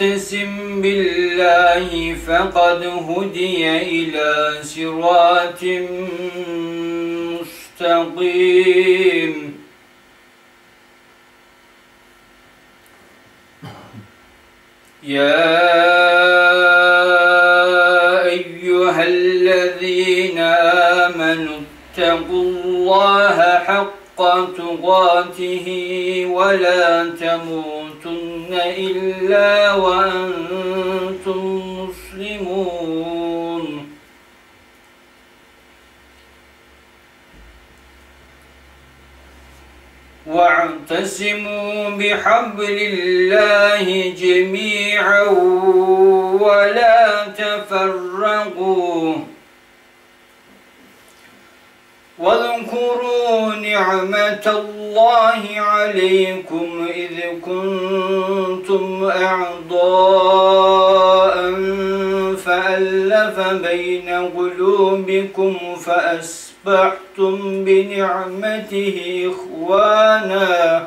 يعتصم بالله فقد هدي إلى صراط مستقيم واعتصموا بحبل الله جميعا ولا تفرقوا. واذكروا نعمة الله عليكم إذ كنتم أعضاء فألف بين قلوبكم فأصبحتم بنعمته إخوانا.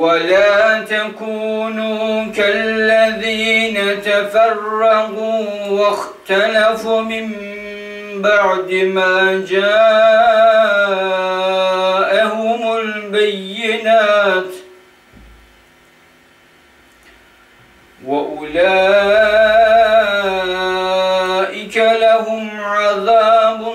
ولا تكونوا كالذين تفرقوا واختلفوا من بعد ما جاءهم البينات. وأولئك لهم عذاب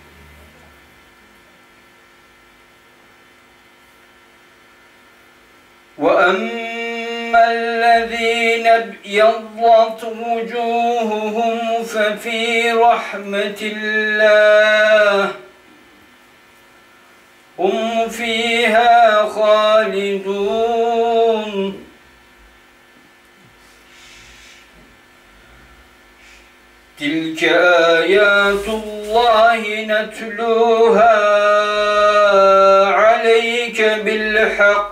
وأما الذين ابيضت وجوههم ففي رحمة الله هم فيها خالدون تلك آيات الله نتلوها عليك بالحق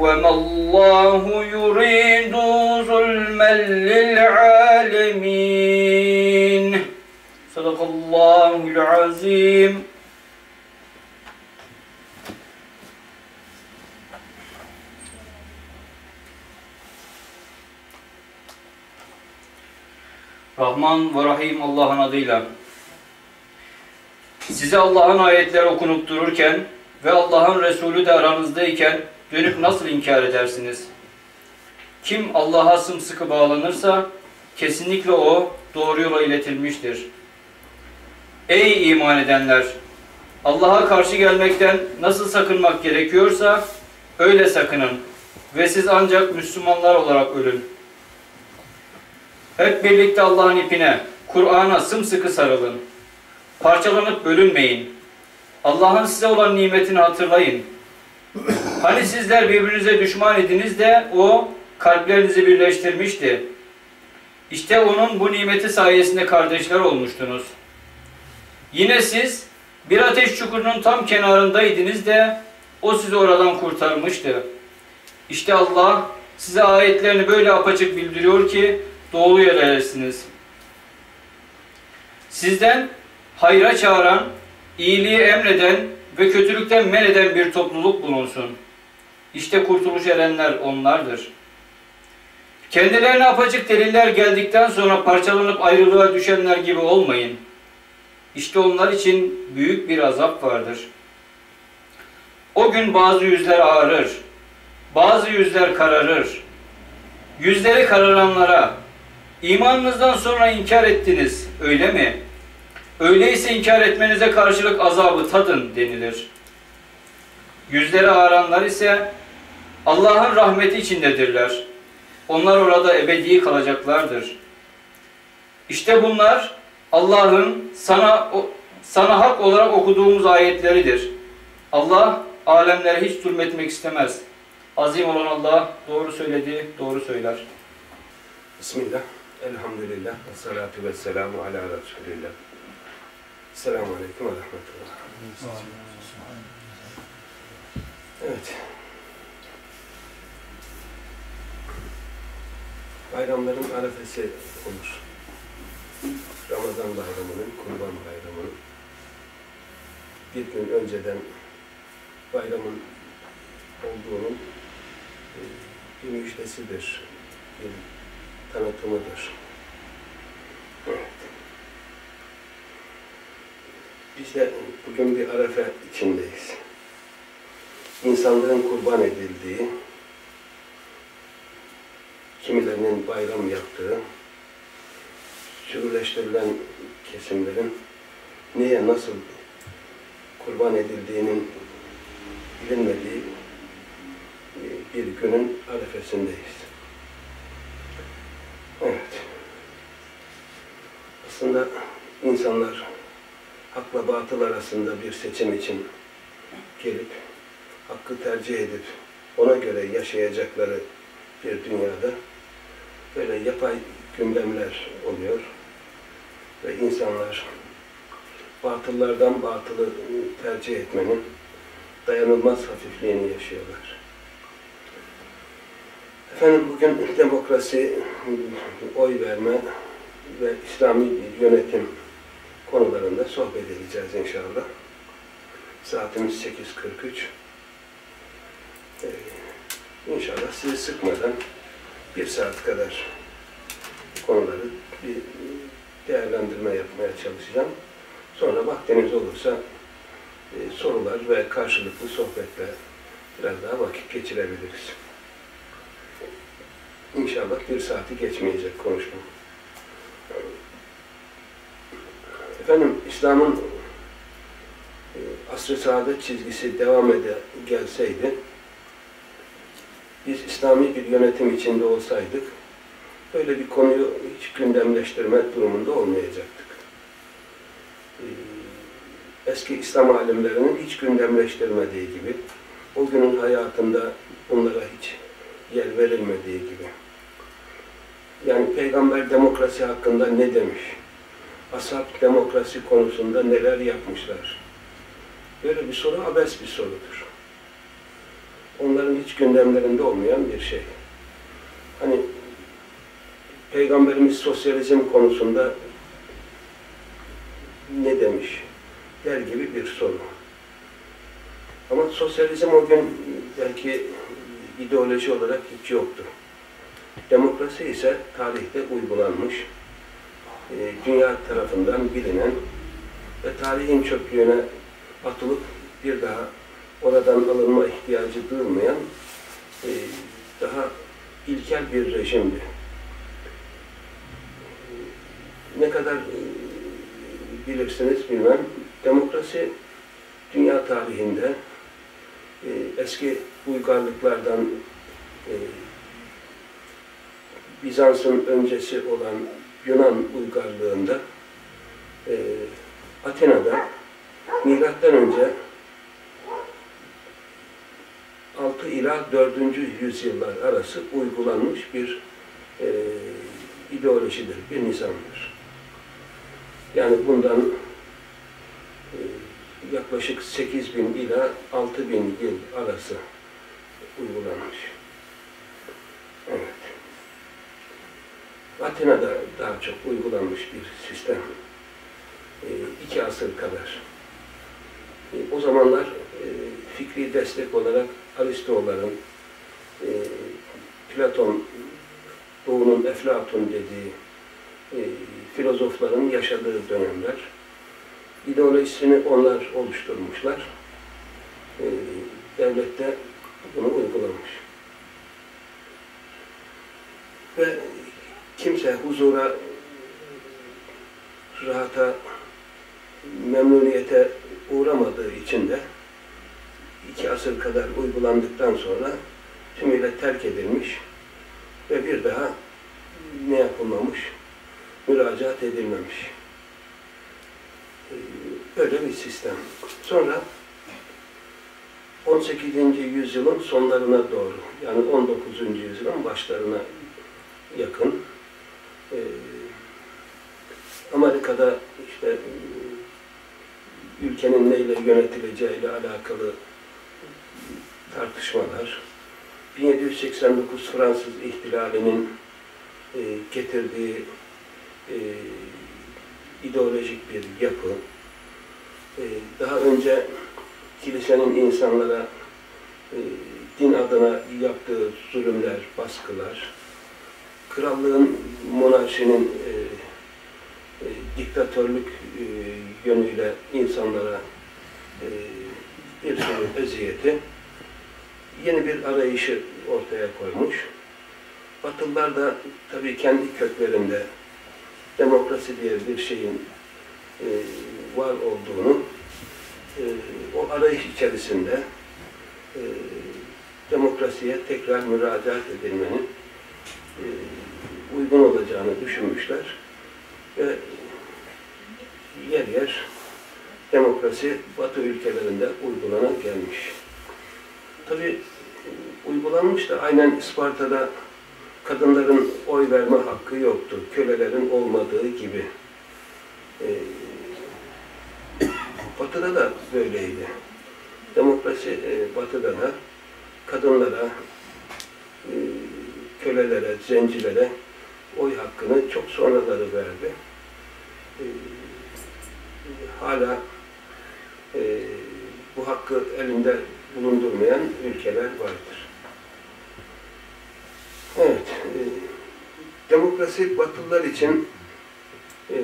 وما الله يريد ظلما للعالمين صدق الله العظيم Rahman ve Rahim Allah'ın adıyla. Size Allah'ın ayetleri okunup dururken ve Allah'ın Resulü de aranızdayken dönüp nasıl inkar edersiniz? Kim Allah'a sımsıkı bağlanırsa kesinlikle o doğru yola iletilmiştir. Ey iman edenler! Allah'a karşı gelmekten nasıl sakınmak gerekiyorsa öyle sakının ve siz ancak Müslümanlar olarak ölün. Hep birlikte Allah'ın ipine, Kur'an'a sımsıkı sarılın. Parçalanıp bölünmeyin. Allah'ın size olan nimetini hatırlayın. Hani sizler birbirinize düşman idiniz de o kalplerinizi birleştirmişti. İşte onun bu nimeti sayesinde kardeşler olmuştunuz. Yine siz bir ateş çukurunun tam kenarındaydınız de o sizi oradan kurtarmıştı. İşte Allah size ayetlerini böyle apaçık bildiriyor ki doğru yerersiniz. Sizden hayra çağıran, iyiliği emreden ve kötülükten men eden bir topluluk bulunsun. İşte kurtuluş erenler onlardır. Kendilerine apaçık deliller geldikten sonra parçalanıp ayrılığa düşenler gibi olmayın. İşte onlar için büyük bir azap vardır. O gün bazı yüzler ağarır, bazı yüzler kararır. Yüzleri kararanlara, imanınızdan sonra inkar ettiniz, öyle mi? Öyleyse inkar etmenize karşılık azabı tadın denilir. Yüzleri ağaranlar ise Allah'ın rahmeti içindedirler. Onlar orada ebedi kalacaklardır. İşte bunlar Allah'ın sana sana hak olarak okuduğumuz ayetleridir. Allah alemlere hiç zulmetmek istemez. Azim olan Allah doğru söyledi, doğru söyler. Bismillah, elhamdülillah, ve salatu ve selamu ala Resulillah. Selamun Aleyküm ve Rahmetullah. Evet. Bayramların arefesi olur. Ramazan bayramının, Kurban bayramının bir gün önceden bayramın olduğunun e, bir müjdesidir, bir tanıtımıdır. Evet. Biz de bugün bir arefe içindeyiz. İnsanların kurban edildiği, kimilerinin bayram yaptığı, sürüleştirilen kesimlerin neye nasıl kurban edildiğinin bilinmediği bir günün arefesindeyiz. Evet. Aslında insanlar hakla batıl arasında bir seçim için gelip hakkı tercih edip ona göre yaşayacakları bir dünyada böyle yapay gündemler oluyor ve insanlar batıllardan batılı tercih etmenin dayanılmaz hafifliğini yaşıyorlar. Efendim bugün demokrasi, oy verme ve İslami yönetim konularında sohbet edeceğiz inşallah. Saatimiz 8.43. Ee, inşallah sizi sıkmadan bir saat kadar konuları bir değerlendirme yapmaya çalışacağım. Sonra vaktiniz olursa e, sorular ve karşılıklı sohbetle biraz daha vakit geçirebiliriz. İnşallah bir saati geçmeyecek konuşma. Efendim İslam'ın e, asr-ı saadet çizgisi devam ede gelseydi biz İslami bir yönetim içinde olsaydık böyle bir konuyu hiç gündemleştirmek durumunda olmayacaktık. E, eski İslam alimlerinin hiç gündemleştirmediği gibi o günün hayatında bunlara hiç yer verilmediği gibi. Yani Peygamber demokrasi hakkında ne demiş? Ashab demokrasi konusunda neler yapmışlar? Böyle bir soru abes bir sorudur. Onların hiç gündemlerinde olmayan bir şey. Hani Peygamberimiz sosyalizm konusunda ne demiş der gibi bir soru. Ama sosyalizm o gün belki ideoloji olarak hiç yoktu. Demokrasi ise tarihte uygulanmış, e, dünya tarafından bilinen ve tarihin çöplüğüne atılıp bir daha oradan alınma ihtiyacı duyulmayan e, daha ilkel bir rejimdi. Ne kadar e, bilirsiniz bilmem, demokrasi dünya tarihinde eski uygarlıklardan e, Bizans'ın öncesi olan Yunan uygarlığında e, Atina'da milattan önce 6 ila 4. yüzyıllar arası uygulanmış bir e, ideolojidir, bir nizamdır. Yani bundan e, yaklaşık 8 bin ila 6 bin yıl arası uygulanmış. Evet. Atina'da daha çok uygulanmış bir sistem. E, iki asır kadar. E, o zamanlar e, fikri destek olarak Aristo'ların, e, Platon, Doğu'nun Eflatun dediği e, filozofların yaşadığı dönemler. İdeolojisini onlar oluşturmuşlar. E, devlet de bunu uygulamış. Ve kimse huzura, rahata, memnuniyete uğramadığı için de iki asır kadar uygulandıktan sonra tümüyle terk edilmiş ve bir daha ne yapılmamış? Müracaat edilmemiş. Böyle bir sistem. Sonra 18. yüzyılın sonlarına doğru, yani 19. yüzyılın başlarına yakın e, Amerika'da işte ülkenin neyle yönetileceğiyle alakalı tartışmalar, 1789 Fransız ihtilalinin e, getirdiği e, ideolojik bir yapı, e, daha önce kilisenin insanlara e, din adına yaptığı zulümler, baskılar, krallığın, monarşinin e, e, diktatörlük e, yönüyle insanlara e, bir sürü eziyeti yeni bir arayışı ortaya koymuş. Batılılar da tabii kendi köklerinde demokrasi diye bir şeyin e, var olduğunu e, o arayış içerisinde e, demokrasiye tekrar müracaat edilmenin e, uygun olacağını düşünmüşler ve yer yer demokrasi Batı ülkelerinde uygulana gelmiş. Tabi uygulanmış da aynen Isparta'da kadınların oy verme hakkı yoktu. Kölelerin olmadığı gibi. Ee, batı'da da böyleydi. Demokrasi e, Batı'da da kadınlara, e, kölelere, zencilere oy hakkını çok sonraları verdi. E, hala e, bu hakkı elinde bulundurmayan ülkeler vardır. Evet, e, demokrasi Batılılar için e,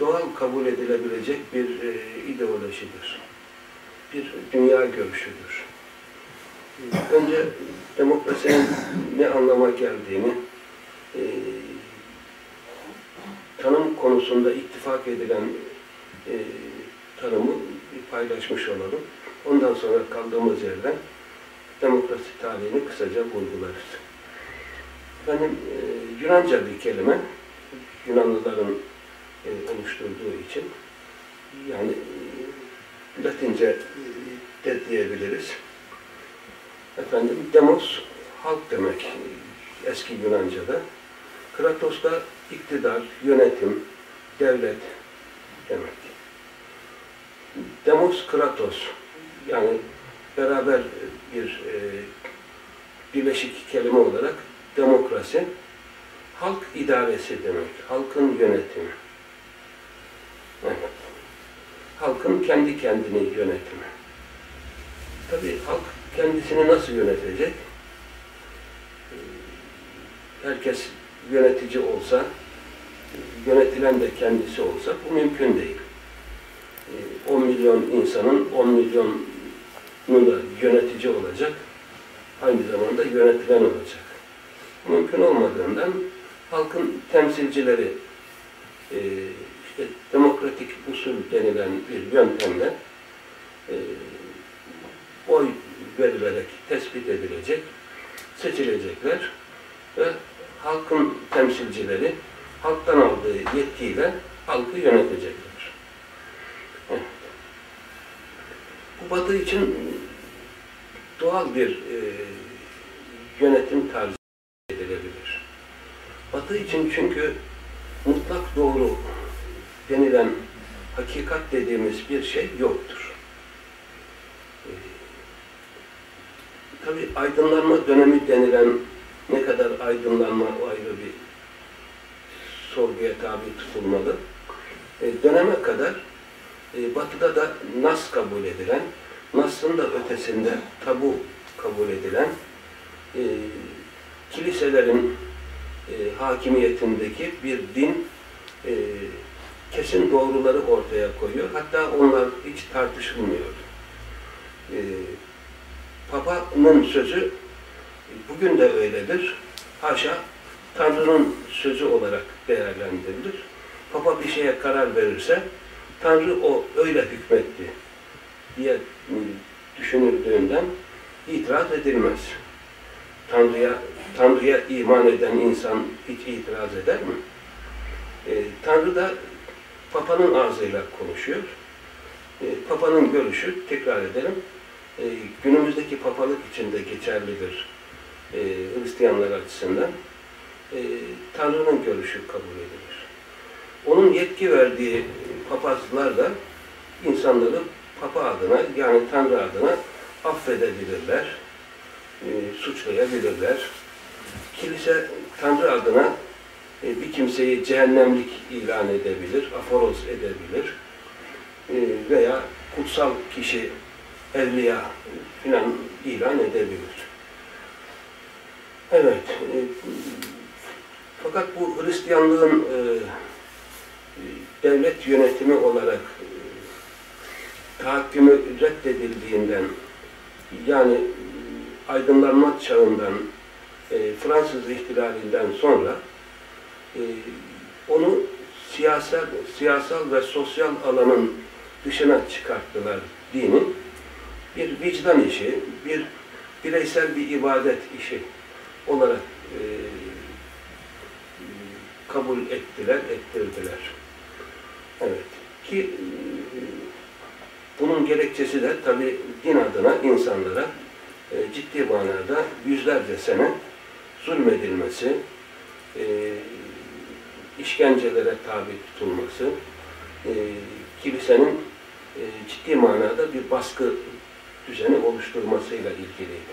doğal kabul edilebilecek bir e, ideolojidir. Bir dünya görüşüdür. Önce demokrasinin ne anlama geldiğini e, tanım konusunda ittifak edilen e, tanımı paylaşmış olalım. Ondan sonra kaldığımız yerden demokrasi tarihini kısaca vurgularız. Benim e, Yunanca bir kelime, Yunanlıların e, oluşturduğu için, yani e, Latince de diyebiliriz. Efendim, demos, halk demek eski Yunanca'da. Kratos da iktidar, yönetim, devlet demek. Demos Kratos, yani beraber bir e, birleşik kelime olarak demokrasi, halk idaresi demek, halkın yönetimi. Evet. Halkın kendi kendini yönetimi. Tabii halk kendisini nasıl yönetecek? Herkes yönetici olsa yönetilen de kendisi olsa bu mümkün değil. E, 10 milyon insanın 10 milyonu da yönetici olacak, aynı zamanda yönetilen olacak. Mümkün olmadığından halkın temsilcileri e, işte demokratik usul denilen bir yöntemle e, oy verilerek tespit edilecek, seçilecekler ve halkın temsilcileri halktan aldığı yetkiyle halkı yönetecekler. Bu Batı için doğal bir e, yönetim tarzı edilebilir. Batı için çünkü mutlak doğru denilen hakikat dediğimiz bir şey yoktur. Ee, Tabi aydınlanma dönemi denilen ne kadar aydınlanma o ayrı bir sorguya tabi tutulmalı. E, döneme kadar e, Batı'da da Nas kabul edilen, Nas'ın da ötesinde tabu kabul edilen e, kiliselerin e, hakimiyetindeki bir din e, kesin doğruları ortaya koyuyor. Hatta onlar hiç tartışılmıyor. E, Papa'nın sözü bugün de öyledir. Haşa Tanrı'nın sözü olarak değerlendirilir. Papa bir şeye karar verirse Tanrı o öyle hükmetti diye düşünüldüğünden itiraz edilmez. Tanrı'ya Tanrı'ya iman eden insan hiç itiraz eder mi? E, Tanrı da Papa'nın ağzıyla konuşuyor. E, Papa'nın görüşü, tekrar edelim, e, günümüzdeki papalık için de geçerlidir e, Hristiyanlar açısından. E, Tanrı'nın görüşü kabul edilir. Onun yetki verdiği papazlar da insanları Papa adına yani Tanrı adına affedebilirler, e, suçlayabilirler. Kilise Tanrı adına e, bir kimseyi cehennemlik ilan edebilir, aforoz edebilir e, veya kutsal kişi evliya filan ilan edebilir. Evet, e, fakat bu Hristiyanlığın e, devlet yönetimi olarak e, tahakkümü reddedildiğinden yani aydınlanma çağından e, Fransız ihtilalinden sonra e, onu siyasal, siyasal ve sosyal alanın dışına çıkarttılar dini. Bir vicdan işi, bir bireysel bir ibadet işi olarak e, kabul ettiler, ettirdiler. Evet. Ki bunun gerekçesi de tabi din adına insanlara e, ciddi manada yüzlerce sene zulmedilmesi, e, işkencelere tabi tutulması, e, kilisenin e, ciddi manada bir baskı düzeni oluşturmasıyla ilgiliydi.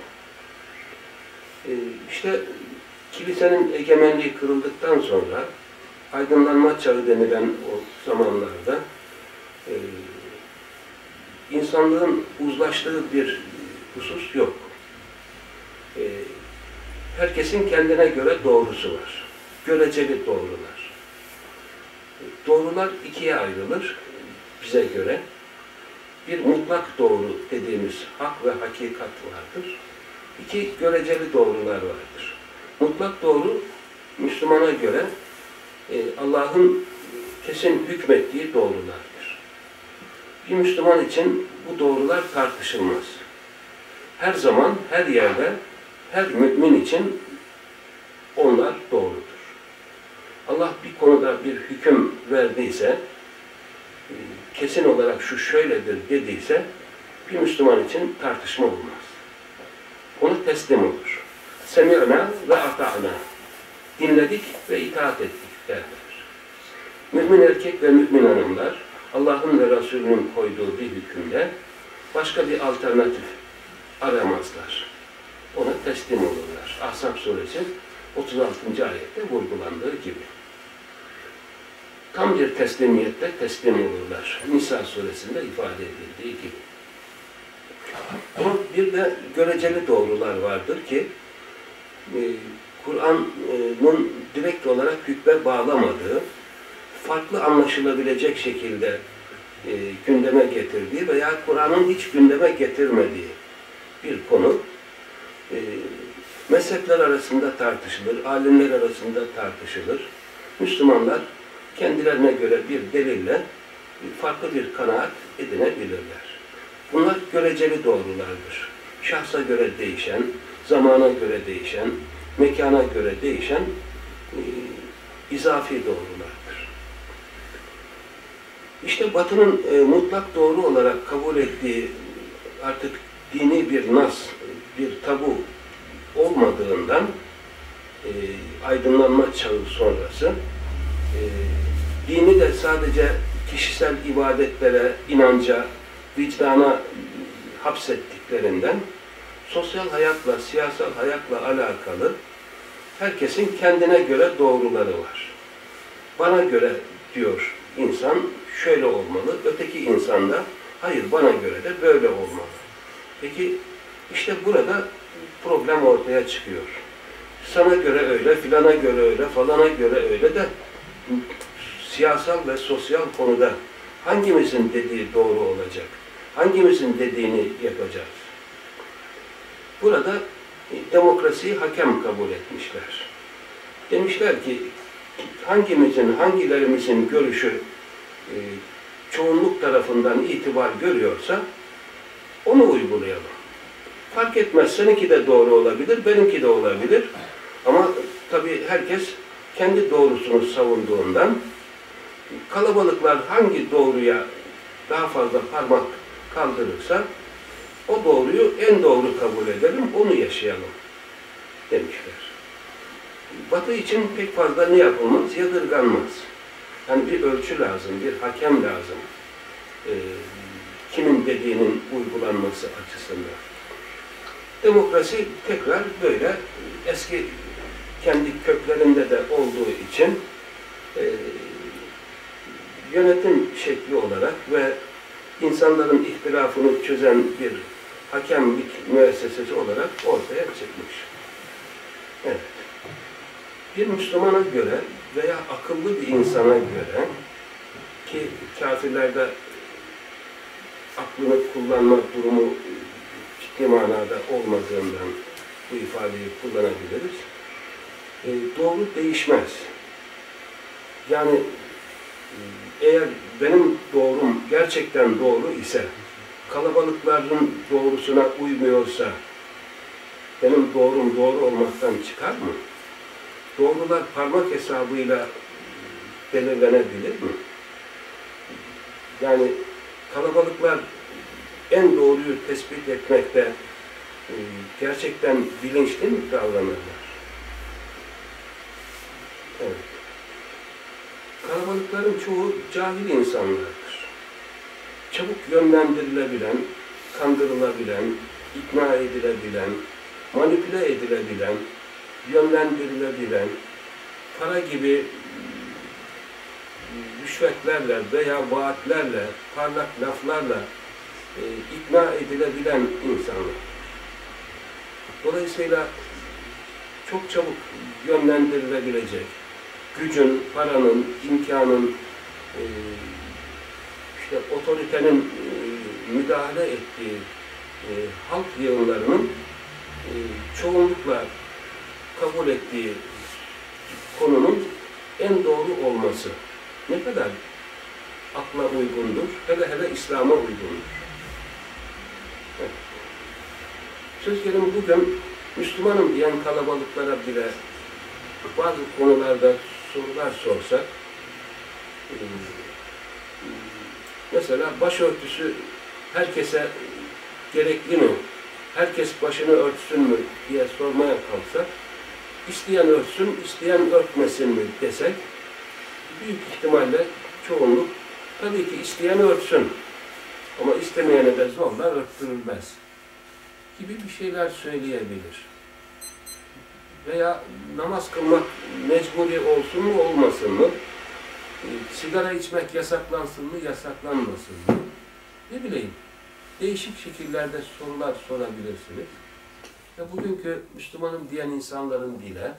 E, işte kilisenin egemenliği kırıldıktan sonra aydınlanma çağı denilen o zamanlarda e, insanlığın uzlaştığı bir husus yok. E, herkesin kendine göre doğrusu var. Göreceli doğrular. Doğrular ikiye ayrılır bize göre. Bir mutlak doğru dediğimiz hak ve hakikat vardır. İki göreceli doğrular vardır. Mutlak doğru Müslümana göre e, Allah'ın kesin hükmettiği doğrulardır. Bir Müslüman için bu doğrular tartışılmaz. Her zaman, her yerde, her mümin için onlar doğrudur. Allah bir konuda bir hüküm verdiyse, kesin olarak şu şöyledir dediyse, bir Müslüman için tartışma olmaz. Onu teslim olur. Semi'na ve ata'na. Dinledik ve itaat ettik derler. Mümin erkek ve mümin hanımlar Allah'ın ve Resulünün koyduğu bir hükümde başka bir alternatif aramazlar. Ona teslim olurlar. Ahzab suresi 36. ayette vurgulandığı gibi. Tam bir teslimiyette teslim olurlar. Nisa suresinde ifade edildiği gibi. Ama bir de göreceli doğrular vardır ki e, Kur'an'ın direkt olarak hükme bağlamadığı farklı anlaşılabilecek şekilde e, gündeme getirdiği veya Kur'an'ın hiç gündeme getirmediği bir konu e, mezhepler arasında tartışılır, alimler arasında tartışılır. Müslümanlar kendilerine göre bir delille farklı bir kanaat edinebilirler. Bunlar göreceli doğrulardır. Şahsa göre değişen, zamana göre değişen, mekana göre değişen e, izafi doğrulardır. İşte Batı'nın e, mutlak doğru olarak kabul ettiği artık dini bir nas, bir tabu olmadığından e, aydınlanma çağı sonrası e, dini de sadece kişisel ibadetlere, inanca, vicdana hapsettiklerinden sosyal hayatla, siyasal hayatla alakalı herkesin kendine göre doğruları var. Bana göre diyor insan şöyle olmalı, öteki insan da hayır bana göre de böyle olmalı. Peki işte burada problem ortaya çıkıyor. Sana göre öyle, filana göre öyle, falana göre öyle de siyasal ve sosyal konuda hangimizin dediği doğru olacak? Hangimizin dediğini yapacağız? Burada demokrasiyi hakem kabul etmişler. Demişler ki hangimizin, hangilerimizin görüşü e, çoğunluk tarafından itibar görüyorsa onu uygulayalım. Fark etmez, seninki de doğru olabilir, benimki de olabilir. Ama tabii herkes kendi doğrusunu savunduğundan kalabalıklar hangi doğruya daha fazla parmak kaldırırsa o doğruyu en doğru kabul edelim, onu yaşayalım demişler. Batı için pek fazla ne yapılmaz? Yadırganmaz. Yani bir ölçü lazım, bir hakem lazım. Ee, kimin dediğinin uygulanması açısından. Demokrasi tekrar böyle eski kendi köklerinde de olduğu için e, yönetim şekli olarak ve insanların ihtilafını çözen bir hakemlik müessesesi olarak ortaya çıkmış. Evet. Bir Müslümana göre veya akıllı bir insana göre ki kafirlerde aklını kullanma durumu ciddi manada olmadığından bu ifadeyi kullanabiliriz. E, doğru değişmez. Yani e, eğer benim doğrum gerçekten doğru ise, kalabalıkların doğrusuna uymuyorsa, benim doğrum doğru olmaktan çıkar mı? Doğrular parmak hesabıyla belirlenebilir mi? Yani kalabalıklar en doğruyu tespit etmekte e, gerçekten bilinçli mi davranırlar? Evet. Kalabalıkların çoğu cahil insanlardır. Çabuk yönlendirilebilen, kandırılabilen, ikna edilebilen, manipüle edilebilen, yönlendirilebilen, para gibi rüşvetlerle veya vaatlerle, parlak laflarla e, ikna edilebilen insanlar. Dolayısıyla çok çabuk yönlendirilebilecek, gücün, paranın, imkanın, e, işte otoritenin e, müdahale ettiği e, halk yığınlarının e, çoğunlukla kabul ettiği konunun en doğru olması ne kadar akla uygundur, hele hele İslam'a uygundur. Evet. Söz gelimi bugün Müslümanım diyen kalabalıklara bile bazı konularda sorular sorsak, e, mesela başörtüsü herkese gerekli mi? Herkes başını örtsün mü diye sormaya kalksak, isteyen örtsün, isteyen örtmesin mi desek, büyük ihtimalle çoğunluk tabii ki isteyen örtsün ama istemeyene de zorla örttürülmez gibi bir şeyler söyleyebilir. Veya namaz kılmak mecburi olsun mu olmasın mı? E, sigara içmek yasaklansın mı yasaklanmasın mı? Ne bileyim. Değişik şekillerde sorular sorabilirsiniz. Ve bugünkü Müslümanım diyen insanların bile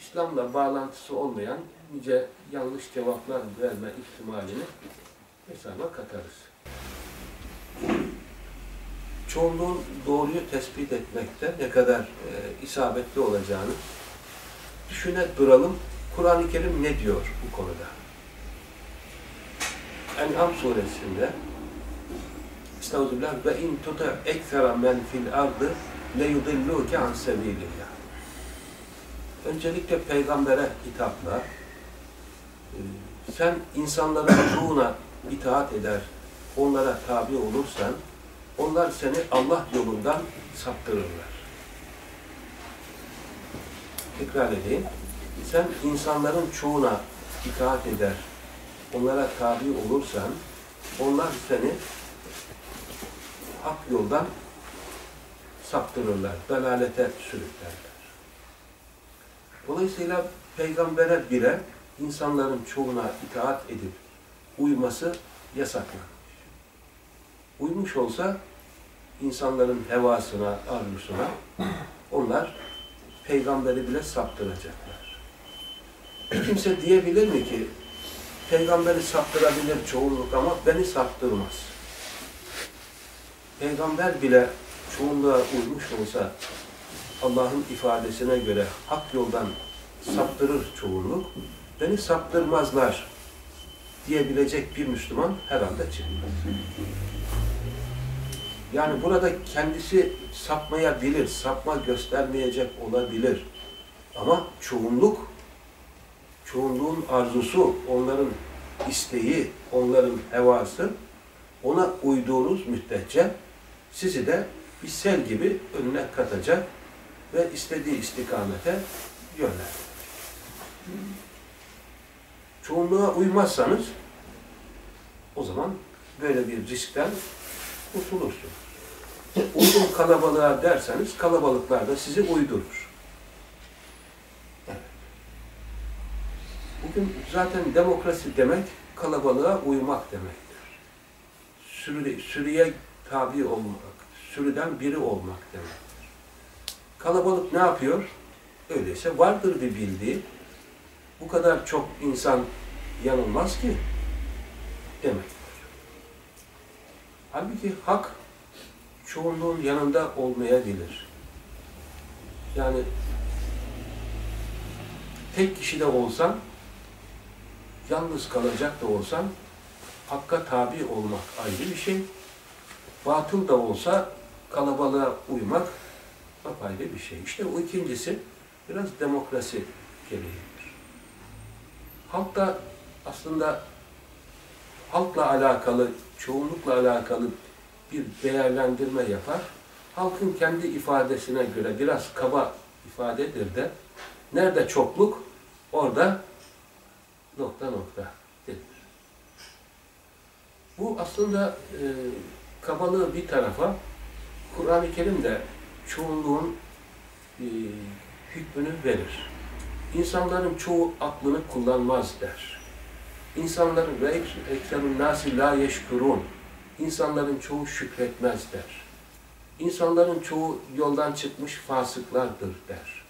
İslam'la bağlantısı olmayan nice yanlış cevaplar verme ihtimalini hesaba katarız. Çoğunluğun doğruyu tespit etmekte ne kadar e, isabetli olacağını düşüne duralım. Kur'an-ı Kerim ne diyor bu konuda? En'am suresinde Estağfirullah ve in tuta eksera men fil ardı le yudilluke an sebilillah. Öncelikle peygambere hitapla e, sen insanların çoğuna itaat eder, onlara tabi olursan onlar seni Allah yolundan saptırırlar. Tekrar edeyim. Sen insanların çoğuna itaat eder, onlara tabi olursan onlar seni hak yoldan saptırırlar, dalalete sürüklerler. Dolayısıyla peygambere bile insanların çoğuna itaat edip uyması yasaklanmış. Uymuş olsa insanların hevasına, arzusuna onlar peygamberi bile saptıracaklar. Kimse diyebilir mi ki peygamberi saptırabilir çoğunluk ama beni saptırmaz. Peygamber bile çoğunluğa uymuş olsa Allah'ın ifadesine göre hak yoldan saptırır çoğunluk, beni saptırmazlar diyebilecek bir Müslüman herhalde çıkmaz. Yani burada kendisi sapmayabilir, sapma göstermeyecek olabilir. Ama çoğunluk, çoğunluğun arzusu, onların isteği, onların hevası ona uyduğunuz müddetçe sizi de bir sel gibi önüne katacak ve istediği istikamete yönlendirecek. Çoğunluğa uymazsanız o zaman böyle bir riskten kurtulursunuz. Uydum kalabalığa derseniz kalabalıklar da sizi uydurur. Bugün zaten demokrasi demek kalabalığa uymak demektir. Sürü, sürüye tabi olmak, sürüden biri olmak demektir. Kalabalık ne yapıyor? Öyleyse vardır bir bildiği. Bu kadar çok insan yanılmaz ki demektir. Halbuki hak çoğunluğun yanında olmayabilir. Yani tek kişi de olsan, yalnız kalacak da olsan, hakka tabi olmak ayrı bir şey. Batıl da olsa kalabalığa uymak apayrı bir şey. İşte o ikincisi biraz demokrasi gereğidir. Halk da aslında halkla alakalı, çoğunlukla alakalı bir değerlendirme yapar. Halkın kendi ifadesine göre biraz kaba ifadedir de nerede çokluk orada nokta nokta denir. Bu aslında e, kabalığı bir tarafa Kur'an-ı Kerim de çoğunluğun e, hükmünü verir. İnsanların çoğu aklını kullanmaz der. İnsanların ve ekserun nasi la yeşkurun. İnsanların çoğu şükretmez der. İnsanların çoğu yoldan çıkmış fasıklardır der.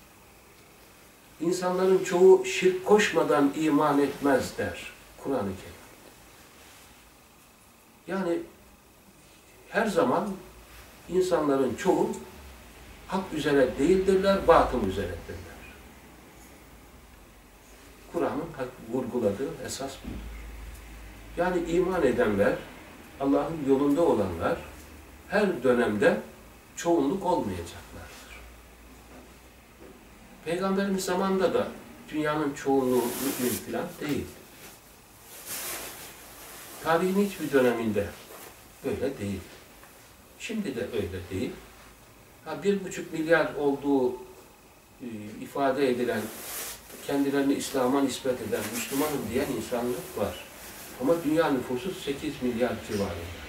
İnsanların çoğu şirk koşmadan iman etmez der Kur'an-ı Kerim. Yani her zaman insanların çoğu hak üzere değildirler, batıl üzeredirler. Kur'an'ın vurguladığı esas budur. Yani iman edenler, Allah'ın yolunda olanlar her dönemde çoğunluk olmayacaklardır. Peygamberimiz zamanında da dünyanın çoğunluğu mümin filan değil. Tarihin hiçbir döneminde böyle değil. Şimdi de öyle değil. Ha, bir buçuk milyar olduğu e, ifade edilen, kendilerini İslam'a nispet eden, Müslümanım diyen insanlık var. Ama dünya nüfusu 8 milyar civarında.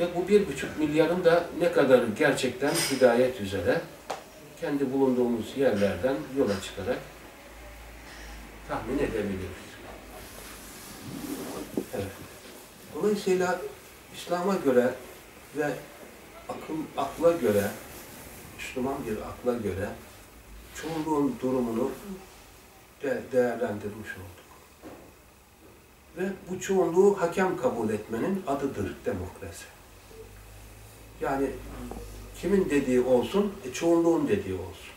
Ve bu bir buçuk milyarın da ne kadar gerçekten hidayet üzere kendi bulunduğumuz yerlerden yola çıkarak tahmin edebiliriz. Evet. Dolayısıyla İslam'a göre ve akıl, akla göre Müslüman bir akla göre çoğunluğun durumunu de değerlendirmiş olduk. Ve bu çoğunluğu hakem kabul etmenin adıdır demokrasi. Yani kimin dediği olsun, e, çoğunluğun dediği olsun.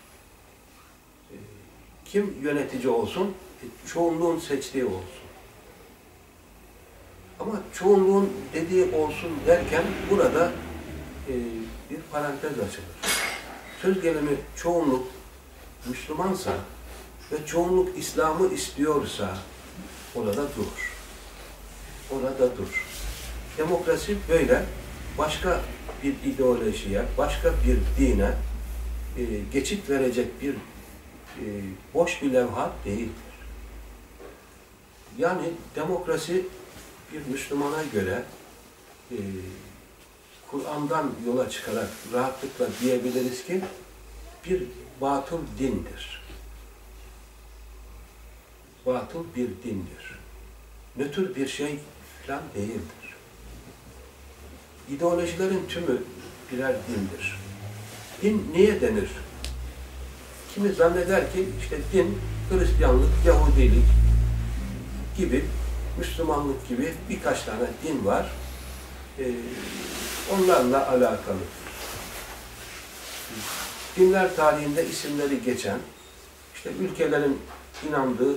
E, kim yönetici olsun, e, çoğunluğun seçtiği olsun. Ama çoğunluğun dediği olsun derken burada e, bir parantez açılır. Söz gelimi çoğunluk Müslümansa ve çoğunluk İslam'ı istiyorsa orada dur. Orada dur. Demokrasi böyle başka bir ideolojiye, başka bir dine e, geçit verecek bir e, boş bir levha değildir. Yani demokrasi bir Müslümana göre e, Kur'an'dan yola çıkarak rahatlıkla diyebiliriz ki bir batıl dindir. Batıl bir dindir. Nötr bir şey falan değildir. İdeolojilerin tümü birer dindir. Din niye denir? Kimi zanneder ki işte din Hristiyanlık, Yahudilik gibi, Müslümanlık gibi birkaç tane din var. Ee, onlarla alakalı. Dinler tarihinde isimleri geçen, işte ülkelerin inandığı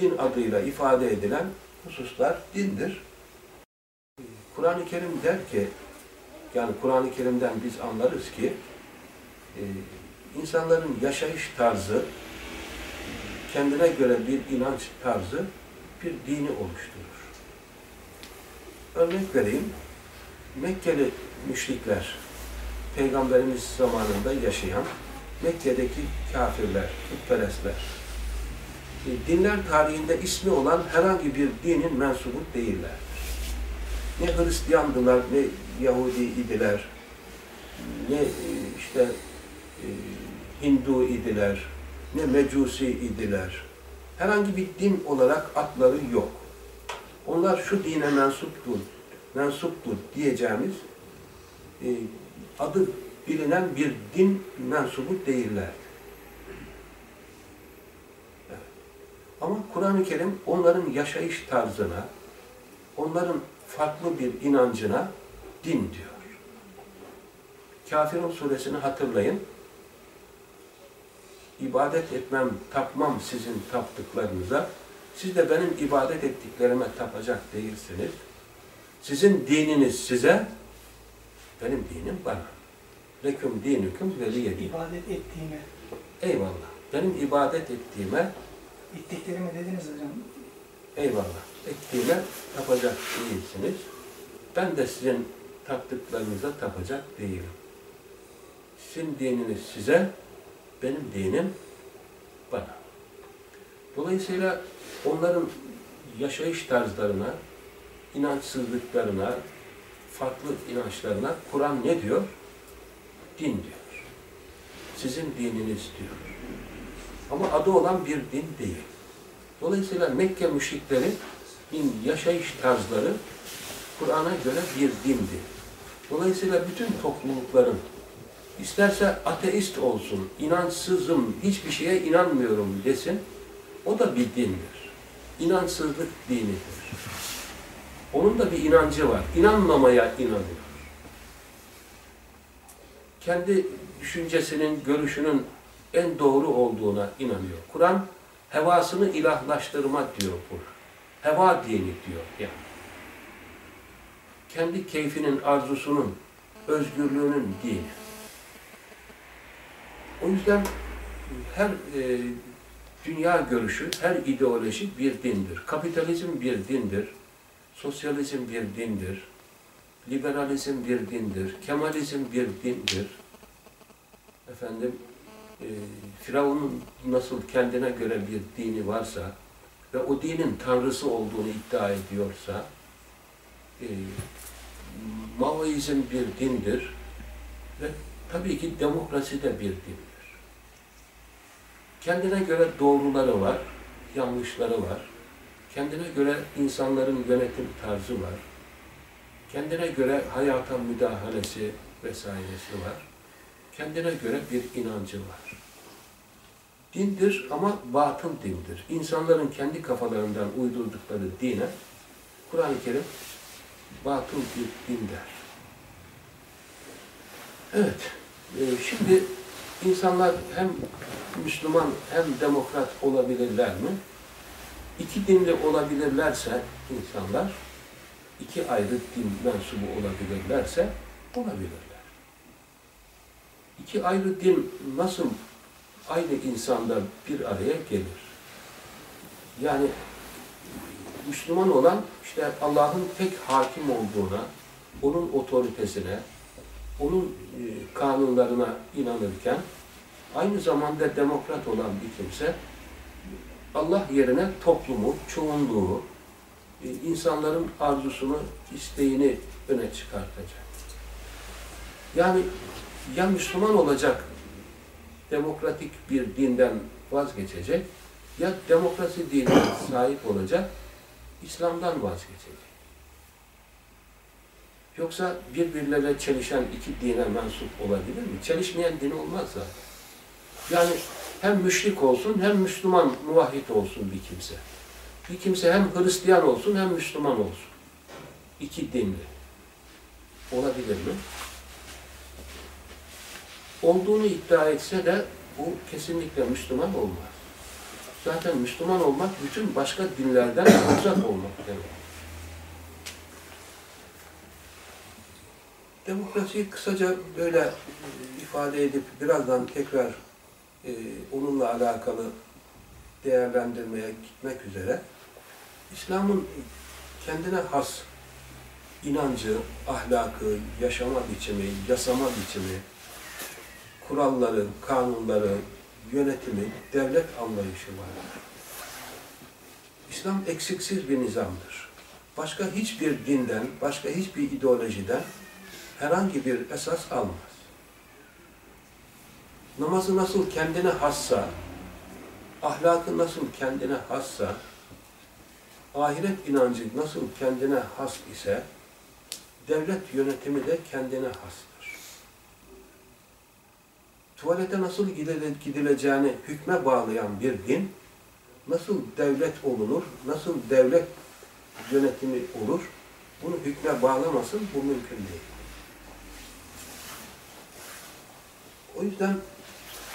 din adıyla ifade edilen hususlar dindir. Kur'an-ı Kerim der ki, yani Kur'an-ı Kerim'den biz anlarız ki, e, insanların yaşayış tarzı, kendine göre bir inanç tarzı bir dini oluşturur. Örnek vereyim, Mekkeli müşrikler, Peygamberimiz zamanında yaşayan Mekke'deki kafirler, putperestler, e, dinler tarihinde ismi olan herhangi bir dinin mensubu değiller. Ne Hristiyandılar, ne Yahudi idiler, ne e, işte e, Hindu idiler, ne Mecusi idiler. Herhangi bir din olarak adları yok. Onlar şu dine mensuptur, mensuptur diyeceğimiz e, adı bilinen bir din mensubu değiller. Ama Kur'an-ı Kerim onların yaşayış tarzına, onların farklı bir inancına din diyor. Kafirun suresini hatırlayın. İbadet etmem, tapmam sizin taptıklarınıza. Siz de benim ibadet ettiklerime tapacak değilsiniz. Sizin dininiz size, benim dinim bana. Leküm dinüküm veliye din. İbadet ettiğime, Eyvallah. Benim ibadet ettiğime, ettiklerimi dediniz hocam. eyvallah. Ettiğime tapacak değilsiniz. Ben de sizin taptıklarınıza tapacak değilim. Sizin dininiz size, benim dinim bana. Dolayısıyla onların yaşayış tarzlarına, inançsızlıklarına, farklı inançlarına Kur'an ne diyor? Din diyor. Sizin dininiz diyor. Ama adı olan bir din değil. Dolayısıyla Mekke müşrikleri din yaşayış tarzları Kur'an'a göre bir dindi. Dolayısıyla bütün toplulukların isterse ateist olsun, inançsızım, hiçbir şeye inanmıyorum desin, o da bir dindir. İnançsızlık dinidir. Onun da bir inancı var. İnanmamaya inanıyor. Kendi düşüncesinin, görüşünün en doğru olduğuna inanıyor. Kur'an hevasını ilahlaştırma diyor Kur'an. Heva dini diyor yani. Kendi keyfinin, arzusunun, özgürlüğünün dini. O yüzden her e, dünya görüşü, her ideoloji bir dindir. Kapitalizm bir dindir. Sosyalizm bir dindir. Liberalizm bir dindir. Kemalizm bir dindir. Efendim, e, Firavun'un nasıl kendine göre bir dini varsa ve o dinin tanrısı olduğunu iddia ediyorsa, e, Maoizm bir dindir ve tabii ki demokrasi de bir dindir. Kendine göre doğruları var, yanlışları var. Kendine göre insanların yönetim tarzı var. Kendine göre hayata müdahalesi vesairesi var. kendine göre bir inancı var. Dindir ama batıl dindir. İnsanların kendi kafalarından uydurdukları dine Kur'an-ı Kerim batıl bir din der. Evet, e, şimdi insanlar hem Müslüman hem demokrat olabilirler mi? İki dinli olabilirlerse insanlar, iki ayrı din mensubu olabilirlerse olabilirler. İki ayrı din nasıl aynı insanda bir araya gelir? Yani Müslüman olan işte Allah'ın tek hakim olduğuna, onun otoritesine, onun e, kanunlarına inanırken aynı zamanda demokrat olan bir kimse Allah yerine toplumu, çoğunluğu, e, insanların arzusunu, isteğini öne çıkartacak. Yani ya Müslüman olacak, demokratik bir dinden vazgeçecek, ya demokrasi dinine sahip olacak, İslam'dan vazgeçecek. Yoksa birbirleriyle çelişen iki dine mensup olabilir mi? Çelişmeyen din olmaz zaten. Yani hem müşrik olsun hem Müslüman muvahhid olsun bir kimse. Bir kimse hem Hristiyan olsun hem Müslüman olsun. İki dinli. Olabilir mi? Olduğunu iddia etse de bu kesinlikle Müslüman olmaz. Zaten Müslüman olmak bütün başka dinlerden uzak olmak demek. Demokrasiyi kısaca böyle ifade edip birazdan tekrar e, onunla alakalı değerlendirmeye gitmek üzere İslam'ın kendine has inancı, ahlakı, yaşama biçimi, yasama biçimi, kuralları, kanunları, yönetimi, devlet anlayışı var. İslam eksiksiz bir nizamdır. Başka hiçbir dinden, başka hiçbir ideolojiden herhangi bir esas almaz. Namazı nasıl kendine hassa, ahlakı nasıl kendine hassa, ahiret inancı nasıl kendine has ise, devlet yönetimi de kendine hastır. Tuvalete nasıl gidileceğini hükme bağlayan bir din, nasıl devlet olunur, nasıl devlet yönetimi olur, bunu hükme bağlamasın, bu mümkün değil. O yüzden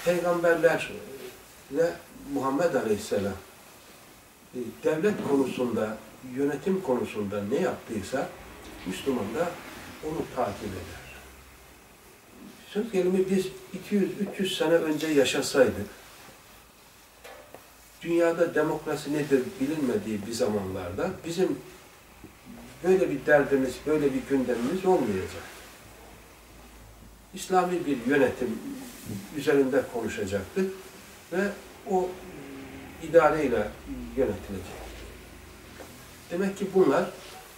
peygamberlerle Muhammed Aleyhisselam devlet konusunda, yönetim konusunda ne yaptıysa Müslüman da onu takip eder. Söz gelimi biz 200-300 sene önce yaşasaydık, dünyada demokrasi nedir bilinmediği bir zamanlarda bizim böyle bir derdimiz, böyle bir gündemimiz olmayacak. İslami bir yönetim üzerinde konuşacaktık ve o idareyle yönetilecek. Demek ki bunlar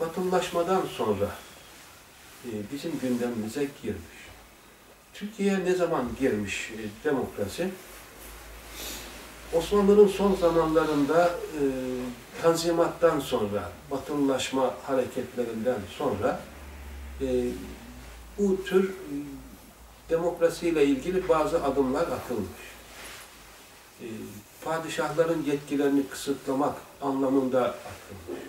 batılılaşmadan sonra e, bizim gündemimize girmiş. Türkiye'ye ne zaman girmiş e, demokrasi? Osmanlı'nın son zamanlarında e, tanzimattan sonra, batılılaşma hareketlerinden sonra bu tür demokrasiyle ilgili bazı adımlar atılmış. E, padişahların yetkilerini kısıtlamak anlamında atılmış.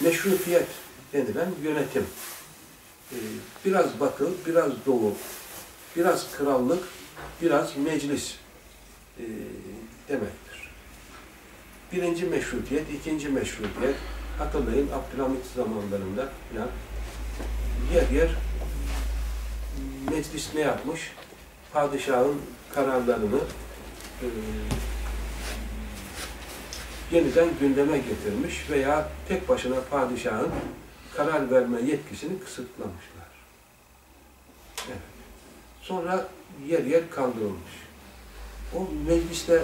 Meşrutiyet denilen yönetim. E, biraz batı, biraz doğu, biraz krallık, biraz meclis e, demektir. Birinci meşrutiyet, ikinci meşrutiyet, hatırlayın Abdülhamit zamanlarında falan yer yer meclis ne yapmış? Padişahın kararlarını e, yeniden gündeme getirmiş veya tek başına padişahın karar verme yetkisini kısıtlamışlar. Evet. Sonra yer yer kaldırılmış. O mecliste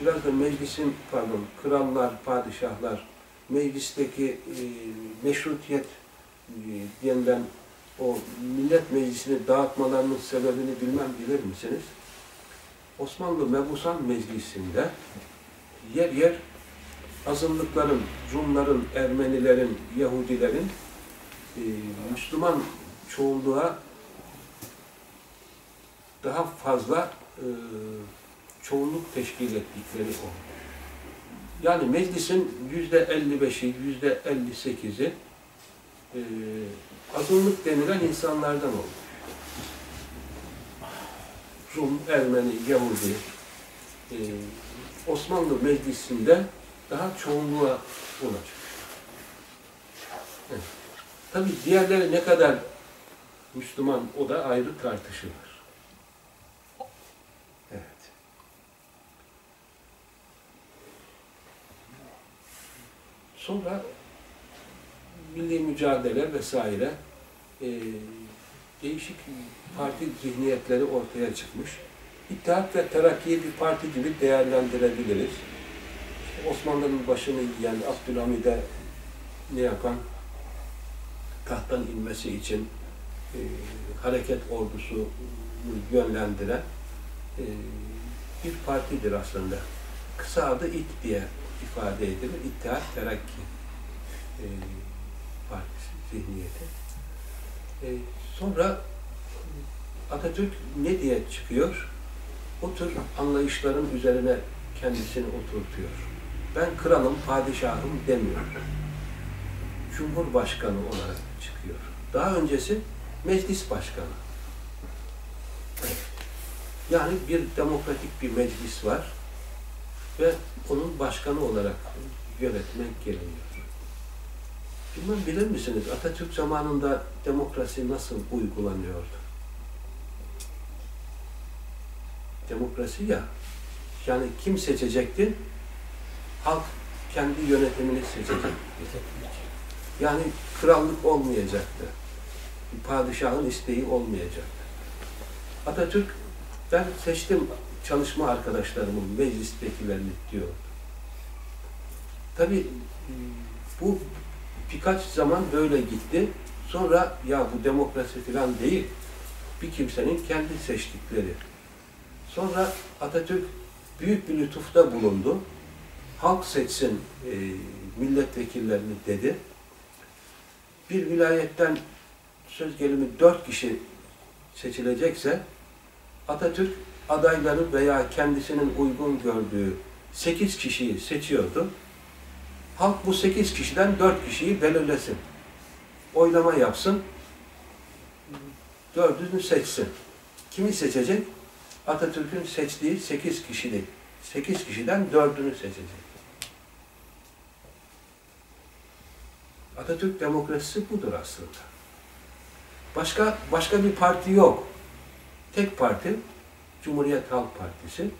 biraz da meclisin pardon krallar, padişahlar meclisteki e, meşrutiyet e, denilen o millet meclisini dağıtmalarının sebebini bilmem bilir misiniz? Osmanlı Mebusan Meclisi'nde yer yer azınlıkların, Rumların, Ermenilerin, Yahudilerin e, Müslüman çoğunluğa daha fazla e, çoğunluk teşkil ettikleri oldu. Yani meclisin yüzde 55'i, yüzde 58'i e, azınlık denilen insanlardan oldu. Rum, Ermeni, Yahudi, e, Osmanlı Meclisi'nde daha çoğunluğa ulaşmış. Evet. Tabii diğerleri ne kadar Müslüman o da ayrı tartışılır. Evet. Sonra milli mücadele vesaire e, değişik parti zihniyetleri ortaya çıkmış. İttihat ve Terakki'yi bir parti gibi değerlendirebiliriz. İşte Osmanlı'nın başını yiyen Abdülhamid'e ne yapan tahttan inmesi için e, hareket ordusunu yönlendiren e, bir partidir aslında. Kısa adı İT diye ifade edilir. İttihat Terakki e, Partisi zihniyeti. E, sonra Atatürk ne diye çıkıyor? O tür anlayışların üzerine kendisini oturtuyor. Ben kralım, padişahım demiyor. Cumhurbaşkanı olarak çıkıyor. Daha öncesi meclis başkanı. Yani bir demokratik bir meclis var ve onun başkanı olarak yönetmek geliniyor. Bilmem bilir misiniz Atatürk zamanında demokrasi nasıl uygulanıyordu? Demokrasi ya, yani kim seçecekti? Halk kendi yönetimini seçecekti. Yani krallık olmayacaktı. Padişahın isteği olmayacaktı. Atatürk, ben seçtim çalışma arkadaşlarımın meclistekilerini diyor. Tabii bu birkaç zaman böyle gitti. Sonra ya bu demokrasi falan değil, bir kimsenin kendi seçtikleri. Sonra Atatürk büyük bir lütufta bulundu. Halk seçsin e, milletvekillerini dedi. Bir vilayetten söz gelimi dört kişi seçilecekse Atatürk adayları veya kendisinin uygun gördüğü sekiz kişiyi seçiyordu. Halk bu sekiz kişiden dört kişiyi belirlesin. Oylama yapsın. Dördünü seçsin. Kimi seçecek? Atatürk'ün seçtiği sekiz kişilik. Sekiz kişiden dördünü seçecek. Atatürk demokrasisi budur aslında. Başka başka bir parti yok. Tek parti Cumhuriyet Halk Partisi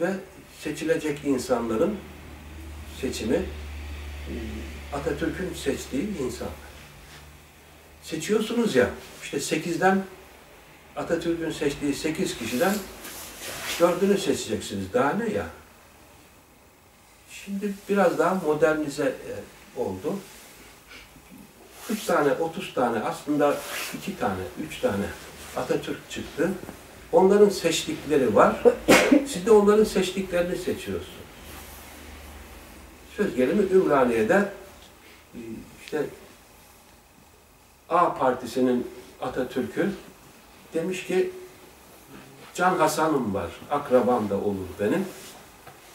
ve seçilecek insanların seçimi Atatürk'ün seçtiği insanlar. Seçiyorsunuz ya, işte sekizden Atatürk'ün seçtiği sekiz kişiden dördünü seçeceksiniz. Daha ne ya? Şimdi biraz daha modernize e, oldu. 40 tane, 30 tane, aslında iki tane, üç tane Atatürk çıktı. Onların seçtikleri var. Siz de onların seçtiklerini seçiyorsunuz. Söz gelimi Ümraniye'de e, işte A partisinin Atatürk'ü demiş ki Can Hasan'ım var, akrabam da olur benim.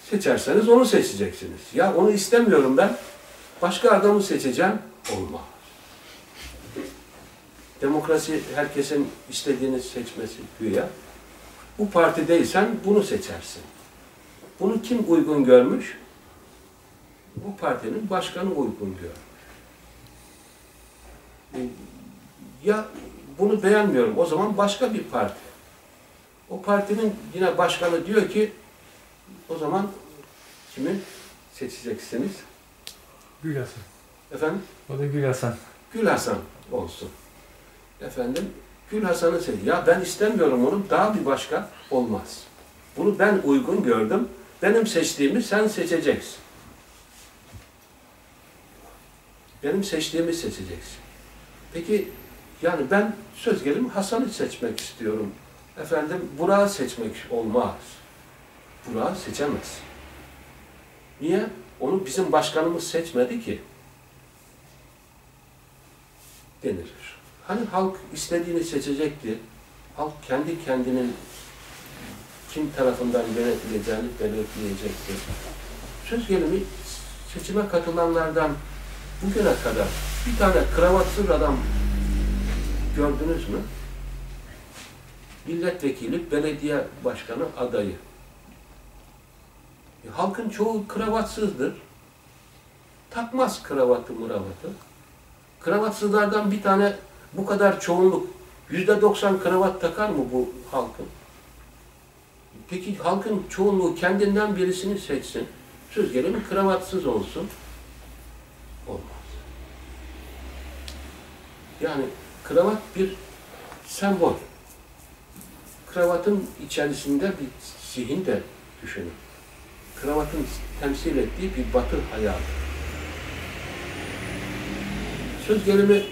Seçerseniz onu seçeceksiniz. Ya onu istemiyorum ben. Başka adamı seçeceğim. Olmaz. Demokrasi herkesin istediğini seçmesi güya. Bu partideysen bunu seçersin. Bunu kim uygun görmüş? Bu partinin başkanı uygun görmüş. E, ya bunu beğenmiyorum. O zaman başka bir parti. O partinin yine başkanı diyor ki o zaman kimi seçeceksiniz? Gül Hasan. Efendim? O da Gül Hasan. Gül Hasan olsun. Efendim Gül Hasan'ı seç. Ya ben istemiyorum onu. Daha bir başka olmaz. Bunu ben uygun gördüm. Benim seçtiğimi sen seçeceksin. Benim seçtiğimi seçeceksin. Peki yani ben söz gelimi Hasan'ı seçmek istiyorum. Efendim Burak'ı seçmek olmaz. Burak'ı seçemez. Niye? Onu bizim başkanımız seçmedi ki. Denilir. Hani halk istediğini seçecekti. halk kendi kendinin kim tarafından yönetileceğini belirleyecektir. Söz gelimi seçime katılanlardan bugüne kadar bir tane kravatsız adam gördünüz mü? Milletvekili, belediye başkanı adayı. E, halkın çoğu kravatsızdır. Takmaz kravatı mıravatı. Kravatsızlardan bir tane bu kadar çoğunluk, yüzde doksan kravat takar mı bu halkın? Peki halkın çoğunluğu kendinden birisini seçsin. Söz gelimi kravatsız olsun. Olmaz. Yani kravat bir sembol. Kravatın içerisinde bir zihin de düşünün. Kravatın temsil ettiği bir batı hayatı. Söz gelimi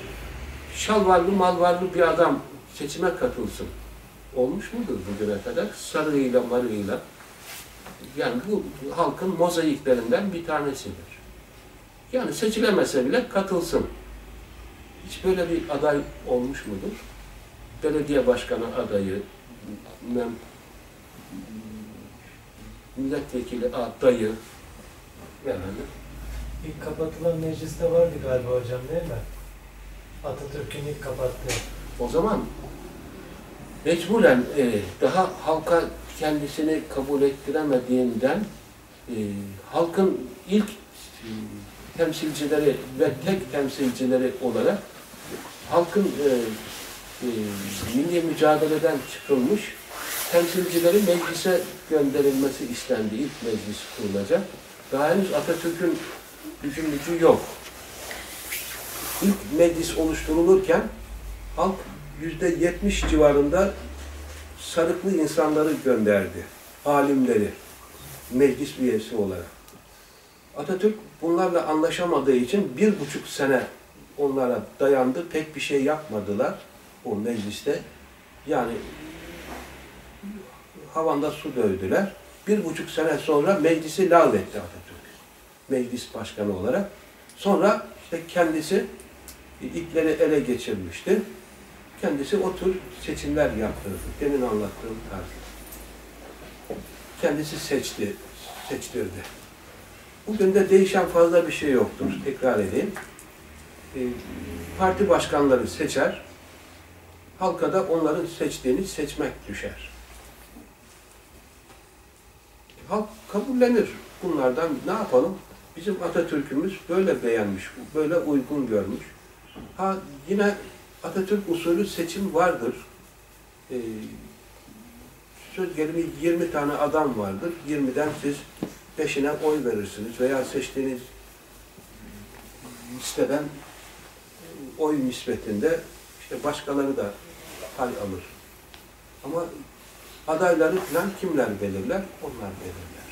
şalvarlı malvarlı bir adam seçime katılsın. Olmuş mudur bugüne kadar? Sarığıyla marığıyla. Yani bu halkın mozaiklerinden bir tanesidir. Yani seçilemese bile katılsın. Hiç böyle bir aday olmuş mudur? Belediye başkanı adayı, mem, milletvekili adayı, efendim, İlk kapatılan mecliste vardı galiba hocam değil mi? Atatürk'ün ilk kapattığı. O zaman mecburen e, daha halka kendisini kabul ettiremediğinden e, halkın ilk e, temsilcileri ve tek temsilcileri olarak halkın e, e, milli mücadeleden çıkılmış temsilcileri meclise gönderilmesi istendi. İlk meclis kurulacak. Daha henüz Atatürk'ün gücün gücü yok. İlk meclis oluşturulurken halk yüzde yetmiş civarında sarıklı insanları gönderdi. Alimleri, meclis üyesi olarak. Atatürk bunlarla anlaşamadığı için bir buçuk sene onlara dayandı. Pek bir şey yapmadılar o mecliste. Yani havanda su dövdüler. Bir buçuk sene sonra meclisi lağvetti Atatürk. Meclis başkanı olarak. Sonra işte kendisi ipleri ele geçirmişti. Kendisi o tür seçimler yaptırdı. Demin anlattığım tarzda. Kendisi seçti, seçtirdi. Bugün de değişen fazla bir şey yoktur. Tekrar edeyim. Ee, Parti başkanları seçer, halka da onların seçtiğini seçmek düşer. Halk kabullenir bunlardan. Ne yapalım? Bizim Atatürk'ümüz böyle beğenmiş, böyle uygun görmüş. Ha yine Atatürk usulü seçim vardır. Ee, söz gelimi 20 tane adam vardır. 20'den siz 5'ine oy verirsiniz veya seçtiğiniz listeden oy nispetinde işte başkaları da pay alır. Ama adayları falan kimler belirler? Onlar belirler.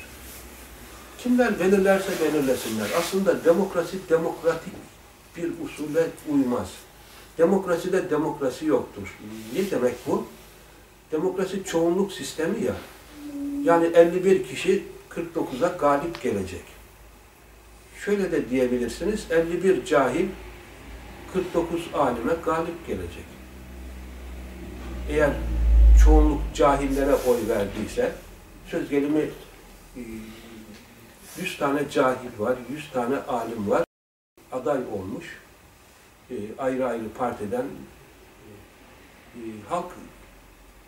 Kimler belirlerse belirlesinler. Aslında demokrasi demokratik bir usule uymaz. Demokraside demokrasi yoktur. Ne demek bu? Demokrasi çoğunluk sistemi ya. Yani 51 kişi 49'a galip gelecek. Şöyle de diyebilirsiniz, 51 cahil 49 alime galip gelecek. Eğer çoğunluk cahillere oy verdiyse, söz gelimi 100 tane cahil var, 100 tane alim var, aday olmuş, e, ayrı ayrı partiden e, halk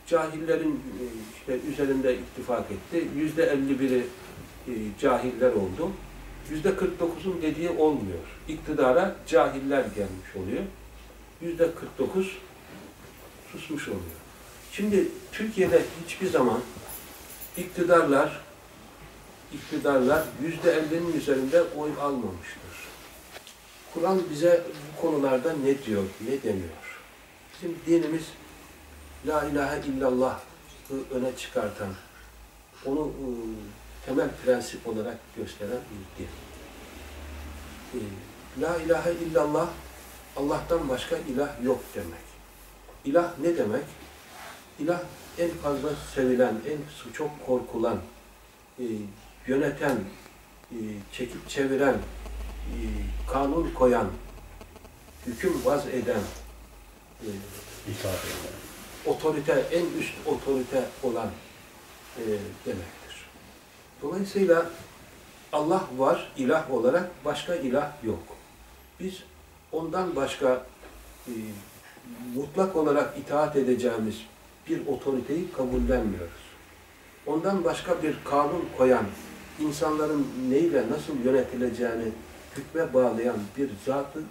cahillerin e, işte üzerinde ittifak etti. Yüzde 51'i e, cahiller oldu. Yüzde 49'un dediği olmuyor. İktidara cahiller gelmiş oluyor. Yüzde 49 susmuş oluyor. Şimdi Türkiye'de hiçbir zaman iktidarlar iktidarlar yüzde 50'nin üzerinde oy almamıştır. Kur'an bize bu konularda ne diyor, ne demiyor? Bizim dinimiz La ilahe illallah öne çıkartan, onu e, temel prensip olarak gösteren bir din. E, La ilahe illallah, Allah'tan başka ilah yok demek. İlah ne demek? İlah en fazla sevilen, en çok korkulan, e, yöneten, çekip çeviren, kanun koyan, hüküm vaz eden, İtaat eden. Otorite, en üst otorite olan e, demektir. Dolayısıyla Allah var ilah olarak, başka ilah yok. Biz ondan başka e, mutlak olarak itaat edeceğimiz bir otoriteyi kabullenmiyoruz. Ondan başka bir kanun koyan, insanların neyle nasıl yönetileceğini hükme bağlayan bir zatı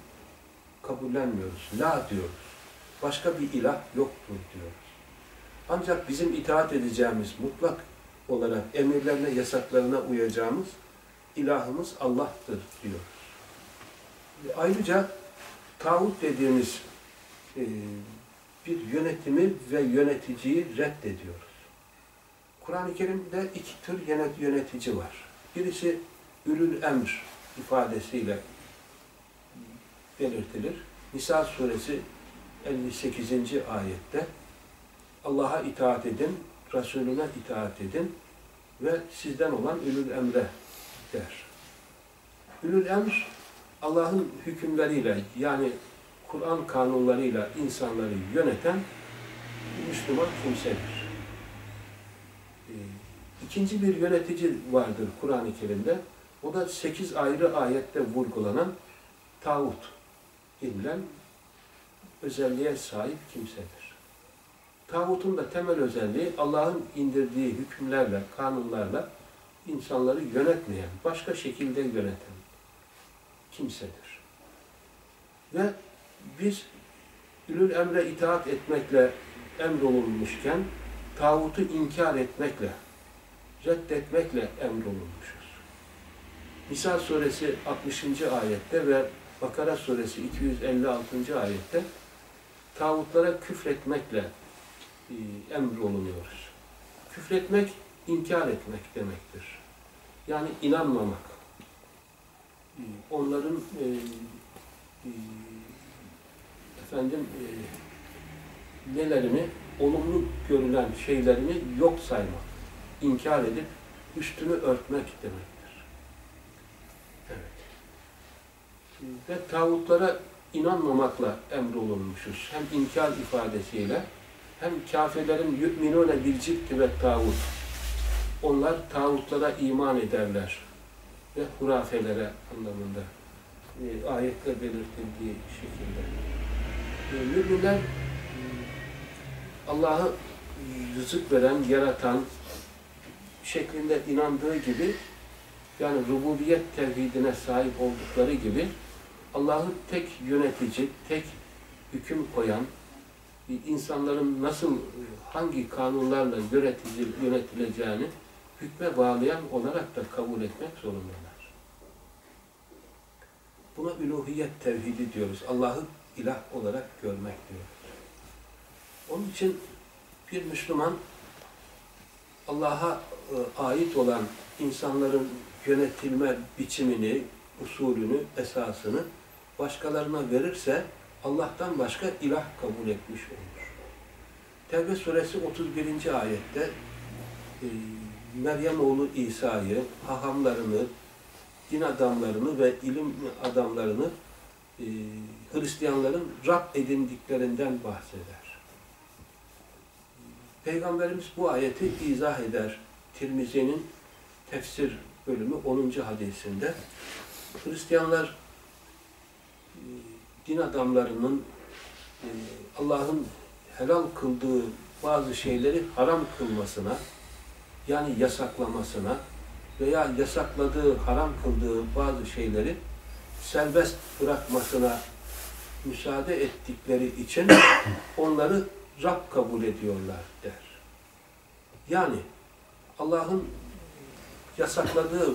kabullenmiyoruz. La diyoruz. Başka bir ilah yoktur diyoruz. Ancak bizim itaat edeceğimiz mutlak olarak emirlerine, yasaklarına uyacağımız ilahımız Allah'tır diyoruz. Ve Ayrıca tağut dediğimiz e, bir yönetimi ve yöneticiyi reddediyoruz. Kur'an-ı Kerim'de iki tür yönet- yönetici var. Birisi ülül emr ifadesiyle belirtilir. Nisa suresi 58. ayette Allah'a itaat edin, Resulüne itaat edin ve sizden olan ülül emre der. Ülül emr Allah'ın hükümleriyle yani Kur'an kanunlarıyla insanları yöneten Müslüman kimsedir. Ee, İkinci bir yönetici vardır Kur'an-ı Kerim'de. O da sekiz ayrı ayette vurgulanan tağut denilen özelliğe sahip kimsedir. Tağutun da temel özelliği Allah'ın indirdiği hükümlerle, kanunlarla insanları yönetmeyen, başka şekilde yöneten kimsedir. Ve biz ülül emre itaat etmekle emrolunmuşken tağutu inkar etmekle, reddetmekle emrolunmuşuz. Nisa suresi 60. ayette ve Bakara suresi 256. ayette tağutlara küfretmekle e, emrolunuyoruz. Küfretmek, inkar etmek demektir. Yani inanmamak. E, Onların e, e, efendim e, nelerini, olumlu görülen şeylerini yok saymak, inkar edip üstünü örtmek demektir. Evet. Ve tağutlara inanmamakla emrolunmuşuz. Hem inkar ifadesiyle hem kafirlerin yu'minune bil cipti ve tağut. Onlar tağutlara iman ederler ve hurafelere anlamında e, ayette belirtildiği şekilde. E, müminler e, Allah'ı rızık veren, yaratan şeklinde inandığı gibi yani rububiyet tevhidine sahip oldukları gibi Allah'ı tek yönetici, tek hüküm koyan, insanların nasıl, hangi kanunlarla yönetici, yönetileceğini hükme bağlayan olarak da kabul etmek zorundalar. Buna üluhiyet tevhidi diyoruz. Allah'ı ilah olarak görmek diyoruz. Onun için bir Müslüman Allah'a e, ait olan insanların yönetilme biçimini, usulünü, esasını başkalarına verirse Allah'tan başka ilah kabul etmiş olur. Tevbe suresi 31. ayette e, Meryem oğlu İsa'yı, hahamlarını, din adamlarını ve ilim adamlarını e, Hristiyanların Rab edindiklerinden bahseder. Peygamberimiz bu ayeti izah eder. Tirmizi'nin tefsir bölümü 10. hadisinde. Hristiyanlar din adamlarının e, Allah'ın helal kıldığı bazı şeyleri haram kılmasına, yani yasaklamasına veya yasakladığı, haram kıldığı bazı şeyleri serbest bırakmasına müsaade ettikleri için onları Rab kabul ediyorlar der. Yani Allah'ın yasakladığı,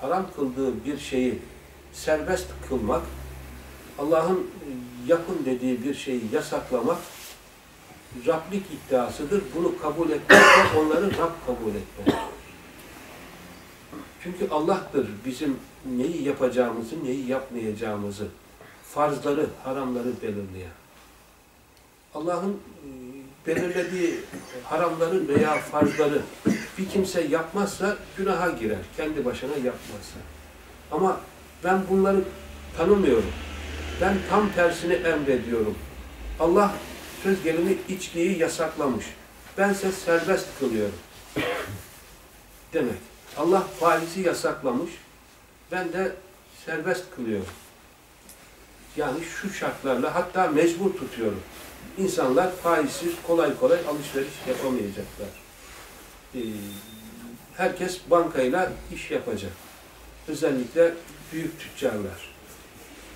haram kıldığı bir şeyi serbest kılmak, Allah'ın yapın dediği bir şeyi yasaklamak Rablik iddiasıdır. Bunu kabul etmekle onları Rab kabul etmek. Çünkü Allah'tır bizim neyi yapacağımızı, neyi yapmayacağımızı, farzları, haramları belirleyen. Allah'ın e, belirlediği haramları veya farzları bir kimse yapmazsa günaha girer. Kendi başına yapmazsa. Ama ben bunları tanımıyorum. Ben tam tersini emrediyorum. Allah söz gelimi içkiyi yasaklamış. Bense serbest kılıyorum. Demek. Allah faizi yasaklamış. Ben de serbest kılıyorum. Yani şu şartlarla hatta mecbur tutuyorum. İnsanlar faizsiz kolay kolay alışveriş yapamayacaklar. Ee, herkes bankayla iş yapacak. Özellikle büyük tüccarlar.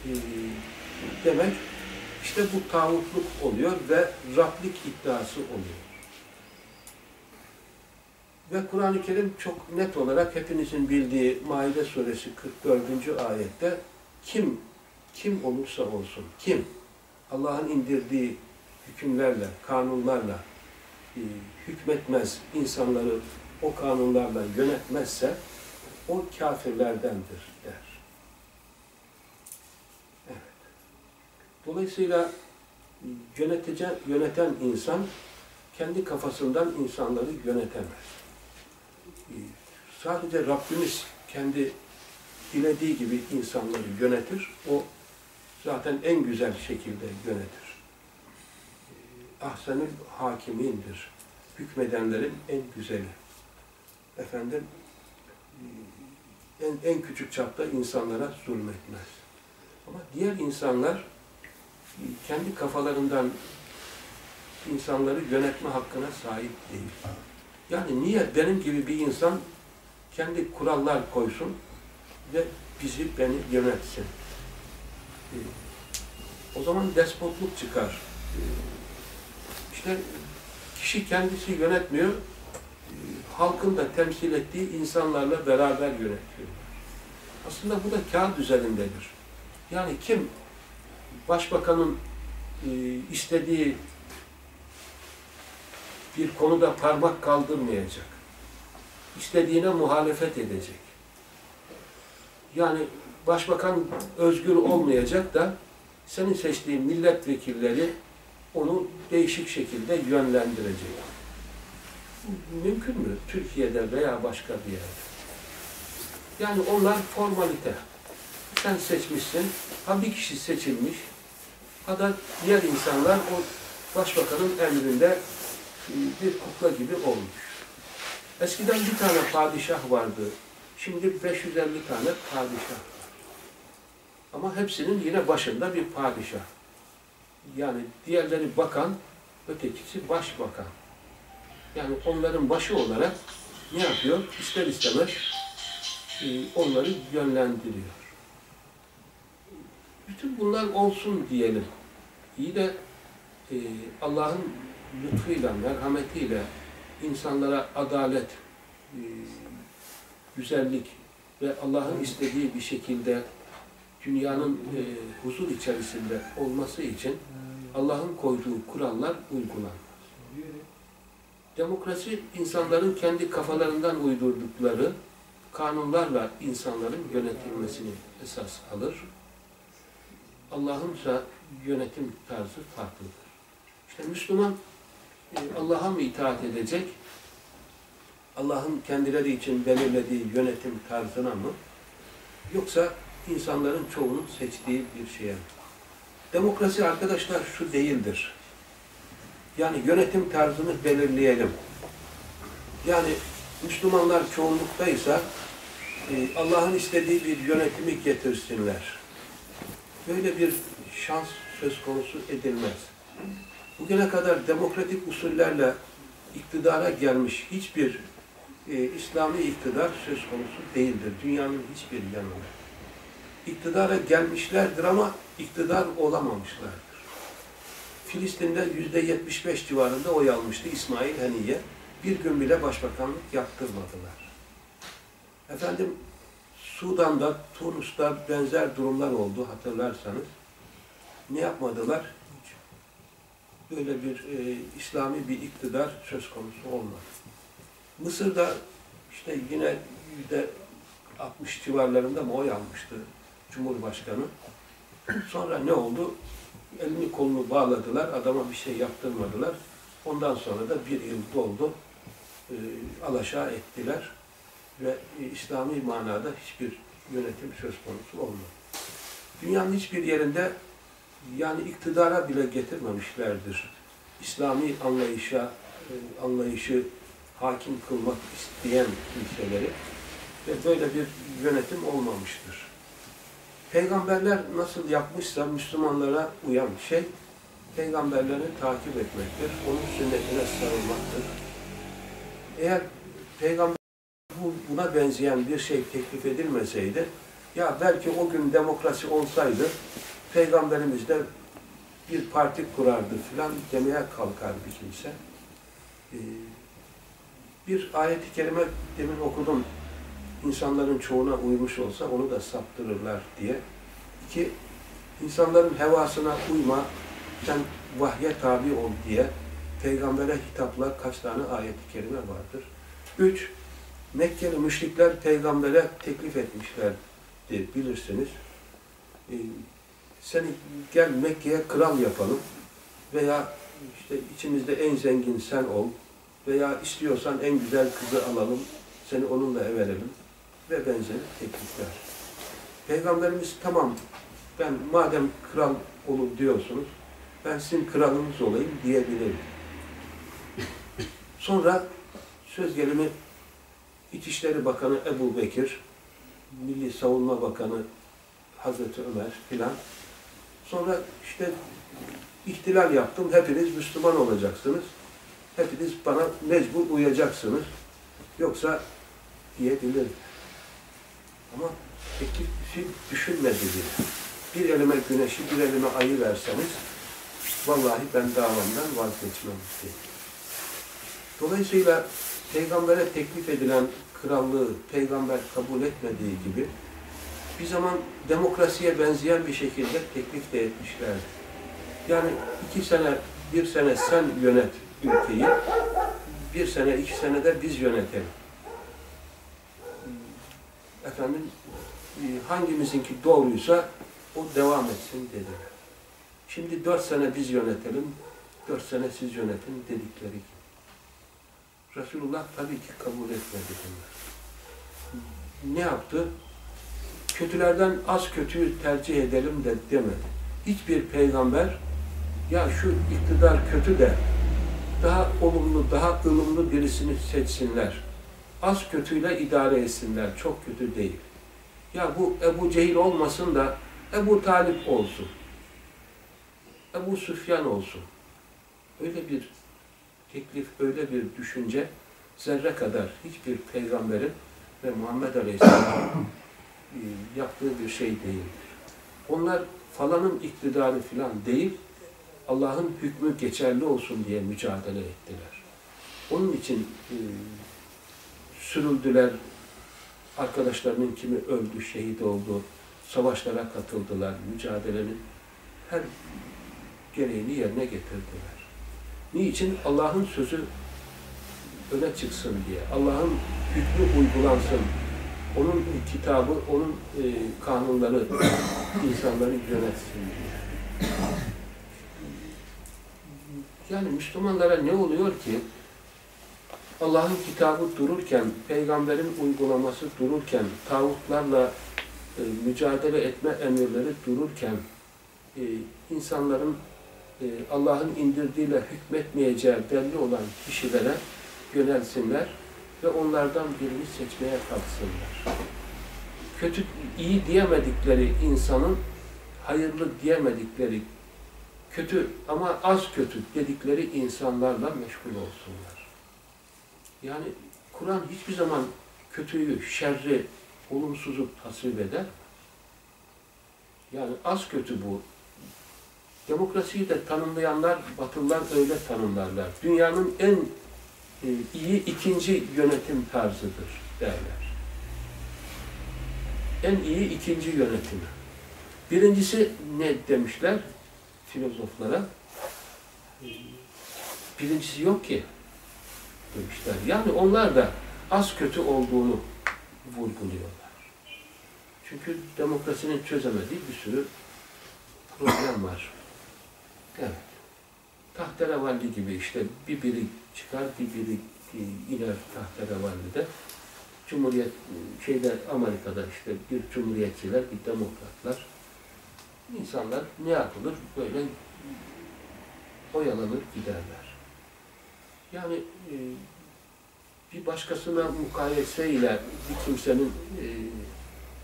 Ee, demek işte bu tağutluk oluyor ve Rablik iddiası oluyor. Ve Kur'an-ı Kerim çok net olarak hepinizin bildiği Maide suresi 44. ayette kim kim olursa olsun kim Allah'ın indirdiği hükümlerle, kanunlarla e, hükmetmez, insanları o kanunlarla yönetmezse o kafirlerdendir der. Evet. Dolayısıyla yönetici, yöneten insan kendi kafasından insanları yönetemez. Ee, Sadece Rabbimiz kendi dilediği gibi insanları yönetir. O zaten en güzel şekilde yönetir. Ee, Ahsenül hakimindir. Hükmedenlerin en güzeli. Efendim e, en, en küçük çapta insanlara zulmetmez. Ama diğer insanlar kendi kafalarından insanları yönetme hakkına sahip değil. Yani niye benim gibi bir insan kendi kurallar koysun ve bizi, beni yönetsin? E, O zaman despotluk çıkar. E, İşte kişi kendisi yönetmiyor, e, halkın da temsil ettiği insanlarla beraber yönetiyor. Aslında bu da kağıt üzerindedir. Yani kim başbakanın e, istediği bir konuda parmak kaldırmayacak. İstediğine muhalefet edecek. Yani başbakan özgür olmayacak da senin seçtiğin milletvekilleri onu değişik şekilde yönlendirecek. Mümkün mü? Türkiye'de veya başka bir yerde. Yani onlar formalite. Sen seçmişsin, ha bir kişi seçilmiş, ha da diğer insanlar o başbakanın emrinde e, bir kukla gibi olmuş. Eskiden bir tane padişah vardı. Şimdi 550 tane padişah var. Ama hepsinin yine başında bir padişah. Yani diğerleri bakan, ötekisi başbakan. Yani onların başı olarak ne yapıyor? İster istemez e, onları yönlendiriyor. Bütün bunlar olsun diyelim. İyi de e, Allah'ın lütfuyla, merhametiyle insanlara adalet, e, güzellik ve Allah'ın istediği bir şekilde dünyanın e, huzur içerisinde olması için Allah'ın koyduğu kurallar uygulanmaz. Demokrasi insanların kendi kafalarından uydurdukları kanunlarla insanların yönetilmesini esas alır. Allah'ınsa yönetim tarzı farklıdır. İşte Müslüman e, Allah'a mı itaat edecek? Allah'ın kendileri için belirlediği yönetim tarzına mı? Yoksa insanların çoğunun seçtiği bir şeye mi? Demokrasi arkadaşlar şu değildir. Yani yönetim tarzını belirleyelim. Yani Müslümanlar çoğunluktaysa e, Allah'ın istediği bir yönetimi getirsinler. Böyle bir şans söz konusu edilmez. Bugüne kadar demokratik usullerle iktidara gelmiş hiçbir e, İslami iktidar söz konusu değildir. Dünyanın hiçbir yanında. İktidara gelmişlerdir ama iktidar olamamışlardır. Filistin'de yüzde 75 civarında oy almıştı İsmail Haniye. Bir gün bile başbakanlık yaptırmadılar. Efendim Sudan'da, Tunus'ta benzer durumlar oldu hatırlarsanız. Ne yapmadılar? Böyle bir e, İslami bir iktidar söz konusu olmadı. Mısır'da işte yine yüzde 60 civarlarında mı oy almıştı Cumhurbaşkanı. Sonra ne oldu? Elini kolunu bağladılar, adama bir şey yaptırmadılar. Ondan sonra da bir yıl doldu, e, alaşağı ettiler ve İslami manada hiçbir yönetim söz konusu olmadı. Dünyanın hiçbir yerinde yani iktidara bile getirmemişlerdir İslami anlayışa, e, anlayışı hakim kılmak isteyen kimseleri ve böyle bir yönetim olmamıştır. Peygamberler nasıl yapmışsa Müslümanlara uyan şey, peygamberleri takip etmektir, onun sünnetine sarılmaktır. Eğer peygamber bu- buna benzeyen bir şey teklif edilmeseydi, ya belki o gün demokrasi olsaydı, peygamberimiz de bir parti kurardı filan demeye kalkar bir kimse. Ee, bir ayet-i kerime demin okudum. İnsanların çoğuna uymuş olsa onu da saptırırlar diye. İki, insanların hevasına uyma, sen vahye tabi ol diye peygambere hitapla kaç tane ayet-i kerime vardır. Üç, Mekkeli müşrikler peygambere teklif etmişlerdi bilirsiniz. Ee, seni gel Mekke'ye kral yapalım veya işte içimizde en zengin sen ol veya istiyorsan en güzel kızı alalım, seni onunla everelim ve benzeri teklifler. Peygamberimiz tamam ben madem kral olun diyorsunuz ben sizin kralınız olayım diyebilirim. Sonra söz gelimi İçişleri Bakanı Ebu Bekir, Milli Savunma Bakanı Hazreti Ömer filan. Sonra işte ihtilal yaptım, hepiniz Müslüman olacaksınız. Hepiniz bana mecbur uyacaksınız. Yoksa diyebilir. Ama teklifi düşünmedi bile. Bir elime güneşi, bir elime ayı verseniz vallahi ben davamdan vazgeçmem dedi. Dolayısıyla peygambere teklif edilen krallığı peygamber kabul etmediği gibi bir zaman demokrasiye benzeyen bir şekilde teklif de etmişlerdi. Yani iki sene, bir sene sen yönet ülkeyi, bir sene, iki sene de biz yönetelim. Efendim, e, hangimizinki doğruysa o devam etsin dediler. Şimdi dört sene biz yönetelim, dört sene siz yönetin dedikleri gibi. Resulullah tabii ki kabul etmedi bunlar. Ne yaptı? Kötülerden az kötüyü tercih edelim de demedi. Hiçbir peygamber ya şu iktidar kötü de daha olumlu, daha ılımlı birisini seçsinler. Az kötüyle idare etsinler. Çok kötü değil. Ya bu Ebu Cehil olmasın da Ebu Talip olsun. Ebu Süfyan olsun. Öyle bir teklif, öyle bir düşünce zerre kadar hiçbir peygamberin ve Muhammed Aleyhisselam'ın e, yaptığı bir şey değildir. Onlar falanın iktidarı filan değil, Allah'ın hükmü geçerli olsun diye mücadele ettiler. Onun için e, sürüldüler, arkadaşlarının kimi öldü, şehit oldu, savaşlara katıldılar, mücadelenin her gereğini yerine getirdiler. Niçin? Allah'ın sözü öne çıksın diye, Allah'ın hükmü uygulansın, onun kitabı, onun e, kanunları insanları yönetsin diye. Yani Müslümanlara ne oluyor ki? Allah'ın kitabı dururken, peygamberin uygulaması dururken, tağutlarla e, mücadele etme emirleri dururken, e, insanların e, Allah'ın indirdiğiyle hükmetmeyeceği belli olan kişilere yönelsinler ve onlardan birini seçmeye kalksınlar. Kötü, iyi diyemedikleri insanın hayırlı diyemedikleri kötü ama az kötü dedikleri insanlarla meşgul olsunlar. Yani Kur'an hiçbir zaman kötüyü, şerri, olumsuzu tasvip eder. Yani az kötü bu. Demokrasiyi de tanımlayanlar, Batılılar öyle tanımlarlar. Dünyanın en e, iyi ikinci yönetim tarzıdır derler. En iyi ikinci yönetimi. Birincisi ne demişler filozoflara? Birincisi yok ki demişler. Yani onlar da az kötü olduğunu vurguluyorlar. Çünkü demokrasinin çözemediği bir sürü problem var. Evet. Tahterevalli gibi işte bir biri çıkar, bir biri iner tahterevallide. Cumhuriyet, şeyde Amerika'da işte bir cumhuriyetçiler, bir demokratlar. İnsanlar ne yapılır? Böyle oyalanır giderler. Yani e, bir başkasına mukayeseyle bir kimsenin e,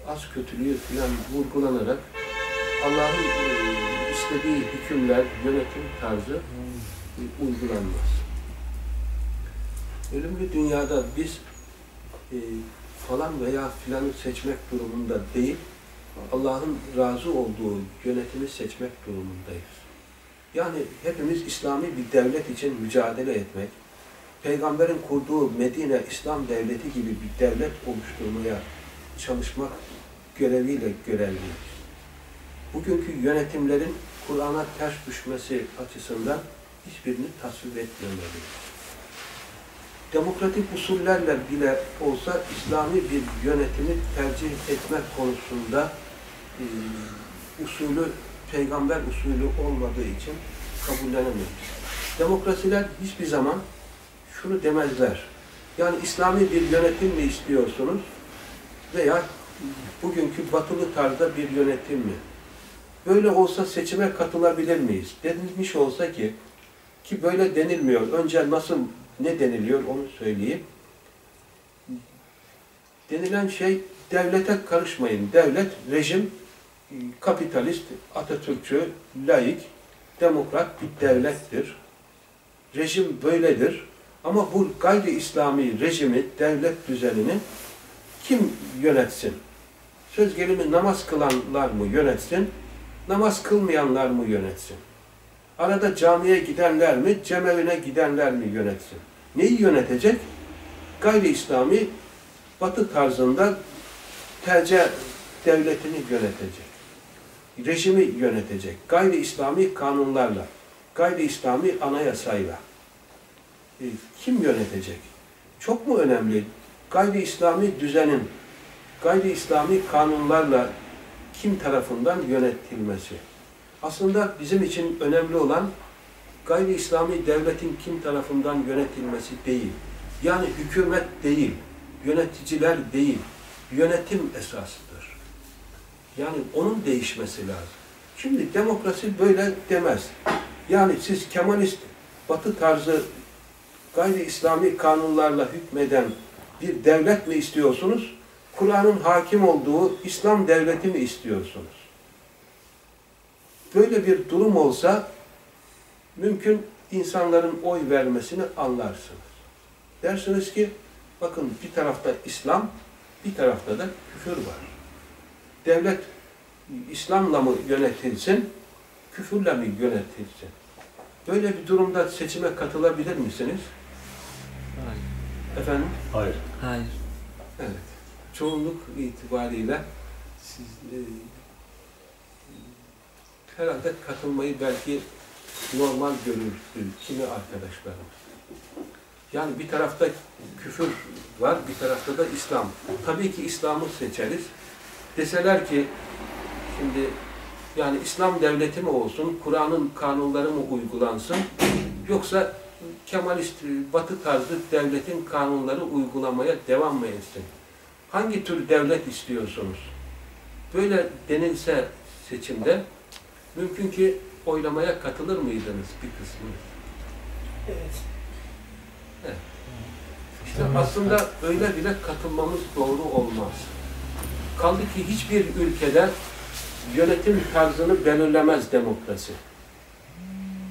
az kötülüğü falan vurgulanarak Allah'ın e, istediği hükümler, yönetim tarzı uygulanmaz. Ölümlü dünyada biz e, falan veya filanı seçmek durumunda değil, Allah'ın razı olduğu yönetimi seçmek durumundayız. Yani hepimiz İslami bir devlet için mücadele etmek, Peygamberin kurduğu Medine İslam devleti gibi bir devlet oluşturmaya çalışmak göreviyle görevliyiz. Bugünkü yönetimlerin Kur'an'a ters düşmesi açısından hiçbirini tasvip etmemeliyiz. Demokratik usullerle bile olsa İslami bir yönetimi tercih etmek konusunda e, usulü peygamber usulü olmadığı için kabullenemeyiz. Demokrasiler hiçbir zaman şunu demezler. Yani İslami bir yönetim mi istiyorsunuz veya bugünkü batılı tarzda bir yönetim mi? Böyle olsa seçime katılabilir miyiz? Denilmiş olsa ki ki böyle denilmiyor. Önce nasıl ne deniliyor onu söyleyeyim. Denilen şey devlete karışmayın. Devlet, rejim, kapitalist, Atatürkçü, laik, demokrat bir devlettir. Rejim böyledir. Ama bu gayri İslami rejimi, devlet düzenini kim yönetsin? Söz gelimi namaz kılanlar mı yönetsin? Namaz kılmayanlar mı yönetsin? Arada camiye gidenler mi, cemevine gidenler mi yönetsin? Neyi yönetecek? Gayri İslami batı tarzında tercih devletini yönetecek. Rejimi yönetecek. Gayri İslami kanunlarla, gayri İslami anayasayla. E, kim yönetecek? Çok mu önemli? Gayri İslami düzenin, gayri İslami kanunlarla kim tarafından yönetilmesi? Aslında bizim için önemli olan gayri İslami devletin kim tarafından yönetilmesi değil. Yani hükümet değil, yöneticiler değil, yönetim esasıdır. Yani onun değişmesi lazım. Şimdi demokrasi böyle demez. Yani siz Kemalist, Batı tarzı gayri İslami kanunlarla hükmeden bir devlet mi istiyorsunuz? Kur'an'ın hakim olduğu İslam devleti mi istiyorsunuz? Böyle bir durum olsa mümkün insanların oy vermesini anlarsınız. Dersiniz ki bakın bir tarafta İslam, bir tarafta da küfür var. Devlet İslam'la mı yönetilsin, küfürle mi yönetilsin? Böyle bir durumda seçime katılabilir misiniz? Hayır. Efendim? Hayır. Hayır. Evet. Çoğunluk itibariyle siz e, herhalde katılmayı belki normal görür kimi arkadaşlarımız. Yani bir tarafta küfür var, bir tarafta da İslam. Tabii ki İslam'ı seçeriz. Deseler ki şimdi yani İslam devleti mi olsun, Kur'an'ın kanunları mı uygulansın, yoksa Kemalist, Batı tarzı devletin kanunları uygulamaya devam mı etsin? Hangi tür devlet istiyorsunuz? Böyle denilse seçimde, mümkün ki oylamaya katılır mıydınız bir kısmınız? Evet. İşte aslında öyle bile katılmamız doğru olmaz. Kaldı ki hiçbir ülkede yönetim tarzını belirlemez demokrasi.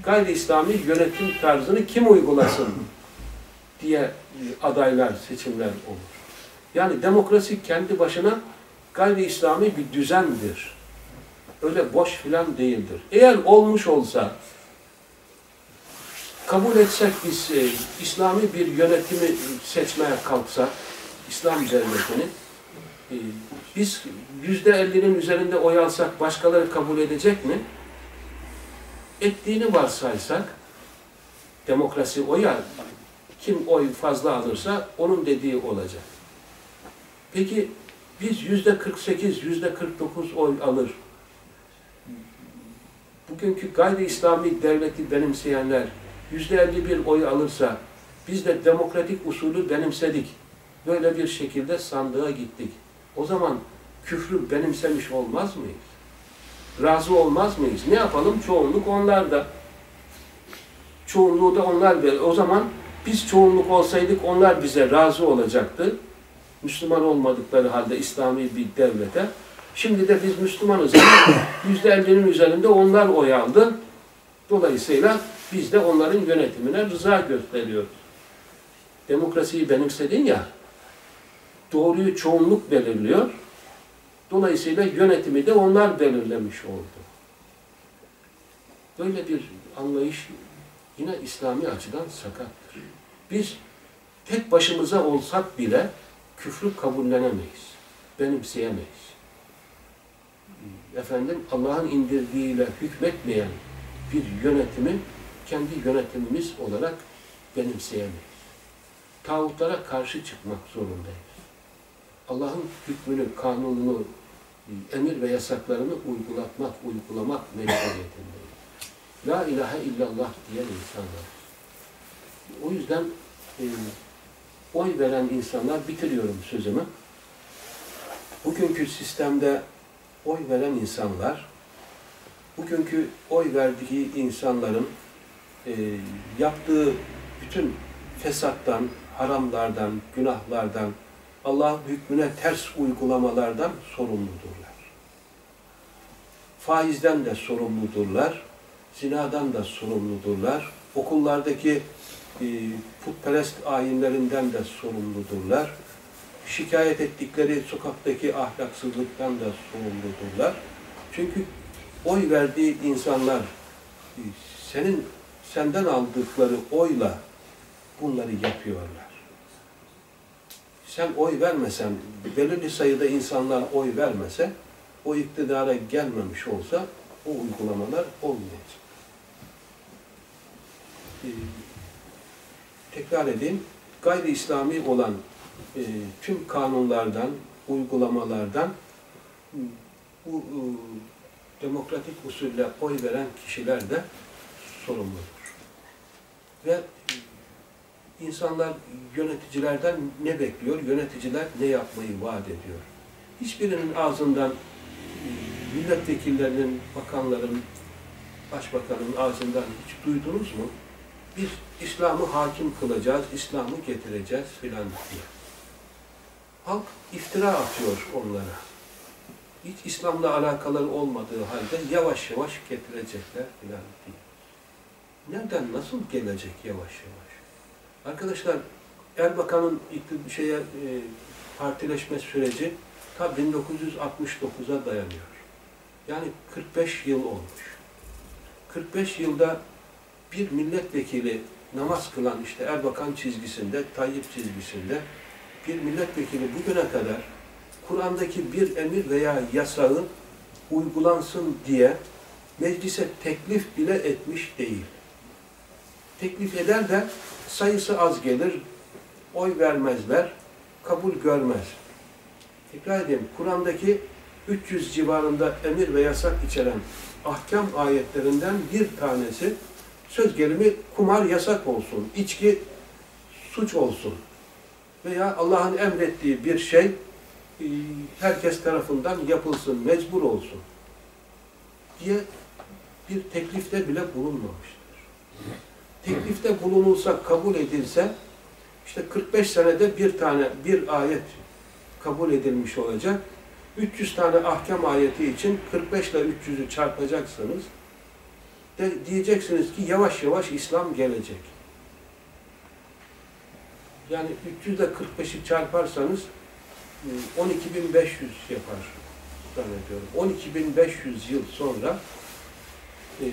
Gayri İslami yönetim tarzını kim uygulasın diye adaylar, seçimler olur. Yani demokrasi kendi başına gayri İslami bir düzendir. Öyle boş filan değildir. Eğer olmuş olsa kabul etsek biz e, İslami bir yönetimi seçmeye kalksak, İslam devletini, e, biz yüzde ellinin üzerinde oy alsak başkaları kabul edecek mi? Ettiğini varsaysak, demokrasi oya, kim oy fazla alırsa onun dediği olacak. Peki biz yüzde 48, yüzde 49 oy alır. Bugünkü gayri İslami devleti benimseyenler yüzde 51 oy alırsa biz de demokratik usulü benimsedik. Böyle bir şekilde sandığa gittik. O zaman küfrü benimsemiş olmaz mıyız? Razı olmaz mıyız? Ne yapalım? Çoğunluk onlarda. çoğunluğu da onlar verir. O zaman biz çoğunluk olsaydık onlar bize razı olacaktı. Müslüman olmadıkları halde İslami bir devlete. Şimdi de biz Müslümanız yüzde ellinin üzerinde onlar oy aldı. Dolayısıyla biz de onların yönetimine rıza gösteriyoruz. Demokrasiyi benimsedin ya, doğruyu çoğunluk belirliyor. Dolayısıyla yönetimi de onlar belirlemiş oldu. Böyle bir anlayış yine İslami açıdan sakattır. Biz tek başımıza olsak bile küfrü kabullenemeyiz, benimseyemeyiz. Efendim Allah'ın indirdiğiyle hükmetmeyen bir yönetimi kendi yönetimimiz olarak benimseyemeyiz. Tağutlara karşı çıkmak zorundayız. Allah'ın hükmünü, kanununu, emir ve yasaklarını uygulatmak, uygulamak mecburiyetindeyiz. La ilahe illallah diyen insanlar. O yüzden e, oy veren insanlar, bitiriyorum sözümü. Bugünkü sistemde oy veren insanlar, bugünkü oy verdiği insanların e, yaptığı bütün fesattan, haramlardan, günahlardan, Allah'ın hükmüne ters uygulamalardan sorumludurlar. Faizden de sorumludurlar, zinadan da sorumludurlar, okullardaki e, putperest ayinlerinden de sorumludurlar, şikayet ettikleri sokaktaki ahlaksızlıktan da sorumludurlar. Çünkü oy verdiği insanlar e, senin senden aldıkları oyla bunları yapıyorlar. Sen oy vermesen, belirli sayıda insanlar oy vermese, o iktidara gelmemiş olsa o uygulamalar olmayacak. Tekrar edeyim, gayri İslami olan e, tüm kanunlardan, uygulamalardan bu e, demokratik usulle oy veren kişiler de sorumludur. Ve e, insanlar yöneticilerden ne bekliyor? Yöneticiler ne yapmayı vaat ediyor? Hiçbirinin ağzından e, milletvekillerinin, bakanların, başbakanın ağzından hiç duydunuz mu? Biz İslam'ı hakim kılacağız, İslam'ı getireceğiz filan diye. Halk iftira atıyor onlara. Hiç İslam'la alakaları olmadığı halde yavaş yavaş getirecekler filan diye. Nereden, nasıl gelecek yavaş yavaş? Arkadaşlar, Erbakan'ın şeye, e, partileşme süreci ta 1969'a dayanıyor. Yani 45 yıl olmuş. 45 yılda bir milletvekili namaz kılan işte Erbakan çizgisinde, Tayyip çizgisinde bir milletvekili bugüne kadar Kur'an'daki bir emir veya yasağı uygulansın diye meclise teklif bile etmiş değil. Teklif eder de sayısı az gelir, oy vermezler, kabul görmez. Tekrar edeyim, Kur'an'daki 300 civarında emir ve yasak içeren ahkam ayetlerinden bir tanesi söz gelimi kumar yasak olsun, içki suç olsun veya Allah'ın emrettiği bir şey e, herkes tarafından yapılsın, mecbur olsun diye bir teklifte bile bulunmamıştır. Teklifte bulunulsa, kabul edilse işte 45 senede bir tane bir ayet kabul edilmiş olacak. 300 tane ahkam ayeti için 45 ile 300'ü çarpacaksınız. De, diyeceksiniz ki yavaş yavaş İslam gelecek. Yani 300 ile 45'i çarparsanız e, 12.500 yapar zannediyorum. 12.500 yıl sonra e,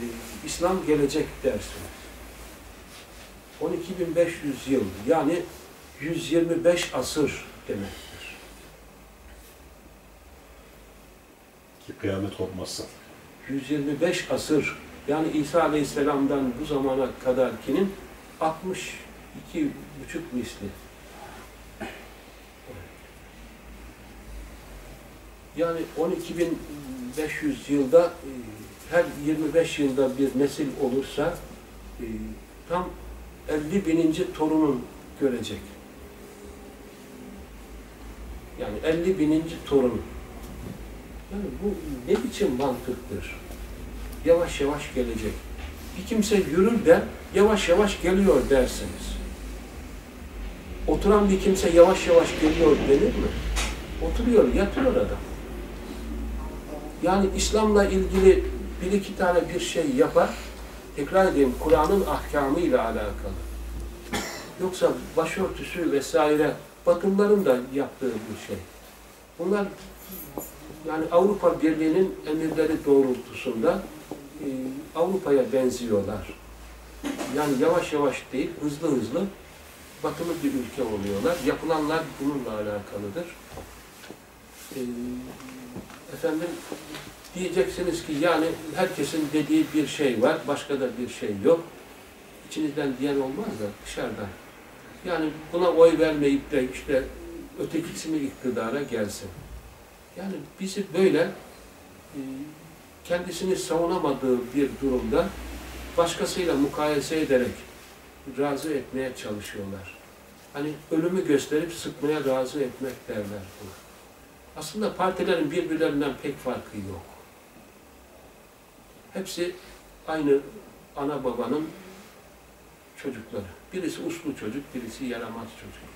İslam gelecek dersiniz. 12.500 yıl yani 125 asır demektir. Ki kıyamet kopmazsa. 125 asır yani İsa Aleyhisselam'dan bu zamana kadarkinin 62 buçuk misli. Yani 12.500 yılda e, her 25 yılda bir nesil olursa e, tam 50 bininci torunun görecek. Yani 50 bininci torun. Yani bu ne biçim mantıktır? Yavaş yavaş gelecek. bir kimse yürür de yavaş yavaş geliyor dersiniz. Oturan bir kimse yavaş yavaş geliyor denir mi? Oturuyor, yatıyor adam. Yani İslam'la ilgili bir iki tane bir şey yapar, tekrar edeyim, Kur'an'ın ahkamıyla alakalı. Yoksa başörtüsü vesaire, bakımların da yaptığı bir şey. Bunlar yani Avrupa Birliği'nin emirleri doğrultusunda e, Avrupa'ya benziyorlar. Yani yavaş yavaş değil, hızlı hızlı batılı bir ülke oluyorlar. Yapılanlar bununla alakalıdır. E, efendim diyeceksiniz ki yani herkesin dediği bir şey var, başka da bir şey yok. İçinizden diyen olmaz da dışarıdan. Yani buna oy vermeyip de işte ötekisi mi iktidara gelsin. Yani bizi böyle e, kendisini savunamadığı bir durumda başkasıyla mukayese ederek razı etmeye çalışıyorlar. Hani ölümü gösterip sıkmaya razı etmek derler buna. Aslında partilerin birbirlerinden pek farkı yok. Hepsi aynı ana babanın çocukları. Birisi uslu çocuk, birisi yaramaz çocuk.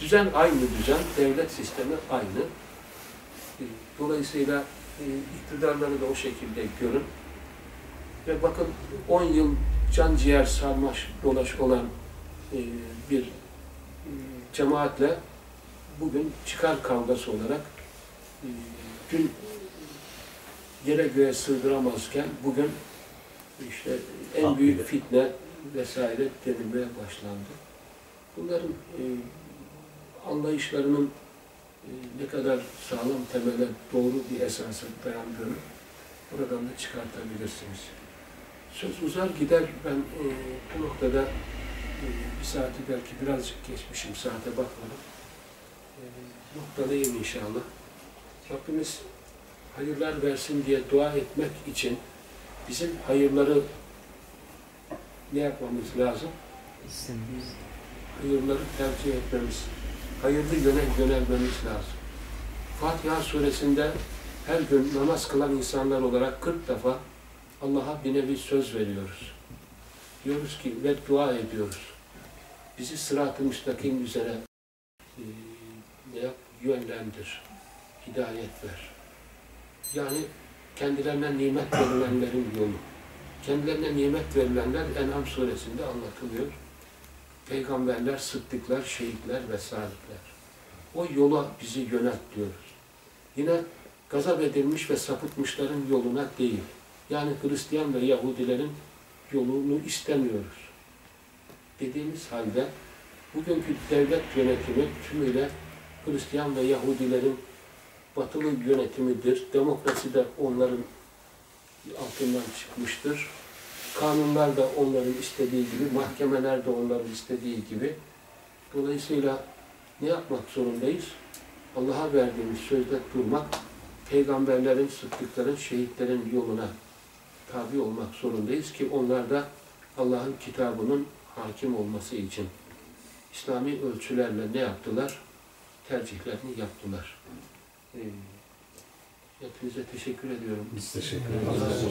Düzen aynı düzen, devlet sistemi aynı. Dolayısıyla iktidarları da o şekilde görün. Ve bakın 10 yıl can ciğer sarmaş dolaş olan e, bir e, cemaatle bugün çıkar kavgası olarak e, gün yere göğe sığdıramazken bugün işte en büyük fitne vesaire denilmeye başlandı. Bunların e, anlayışlarının ne kadar sağlam temele doğru bir esasa dayandığını buradan da çıkartabilirsiniz. Söz uzar gider. Ben e, bu noktada e, bir saati belki birazcık geçmişim saate bakmadım. E, noktadayım inşallah. Rabbimiz hayırlar versin diye dua etmek için bizim hayırları ne yapmamız lazım? Hayırları tercih etmemiz, hayırlı yöne yönelmemiz lazım. Fatiha suresinde her gün namaz kılan insanlar olarak 40 defa Allah'a bir nevi söz veriyoruz. Diyoruz ki ve dua ediyoruz. Bizi sırat-ı müstakim üzere e, yap? Yönlendir. Hidayet ver. Yani kendilerine nimet verilenlerin yolu. Kendilerine nimet verilenler En'am suresinde anlatılıyor peygamberler, sıddıklar, şehitler ve salihler. O yola bizi yönelt diyoruz. Yine gazap edilmiş ve sapıtmışların yoluna değil. Yani Hristiyan ve Yahudilerin yolunu istemiyoruz. Dediğimiz halde bugünkü devlet yönetimi tümüyle Hristiyan ve Yahudilerin batılı yönetimidir. Demokrasi de onların altından çıkmıştır. Kanunlar da onların istediği gibi, mahkemeler de onların istediği gibi. Dolayısıyla ne yapmak zorundayız? Allah'a verdiğimiz sözde durmak, peygamberlerin, sıddıkların, şehitlerin yoluna tabi olmak zorundayız ki onlar da Allah'ın kitabının hakim olması için İslami ölçülerle ne yaptılar? Tercihlerini yaptılar. Ee, hepinize teşekkür ediyorum. Biz teşekkür ederiz.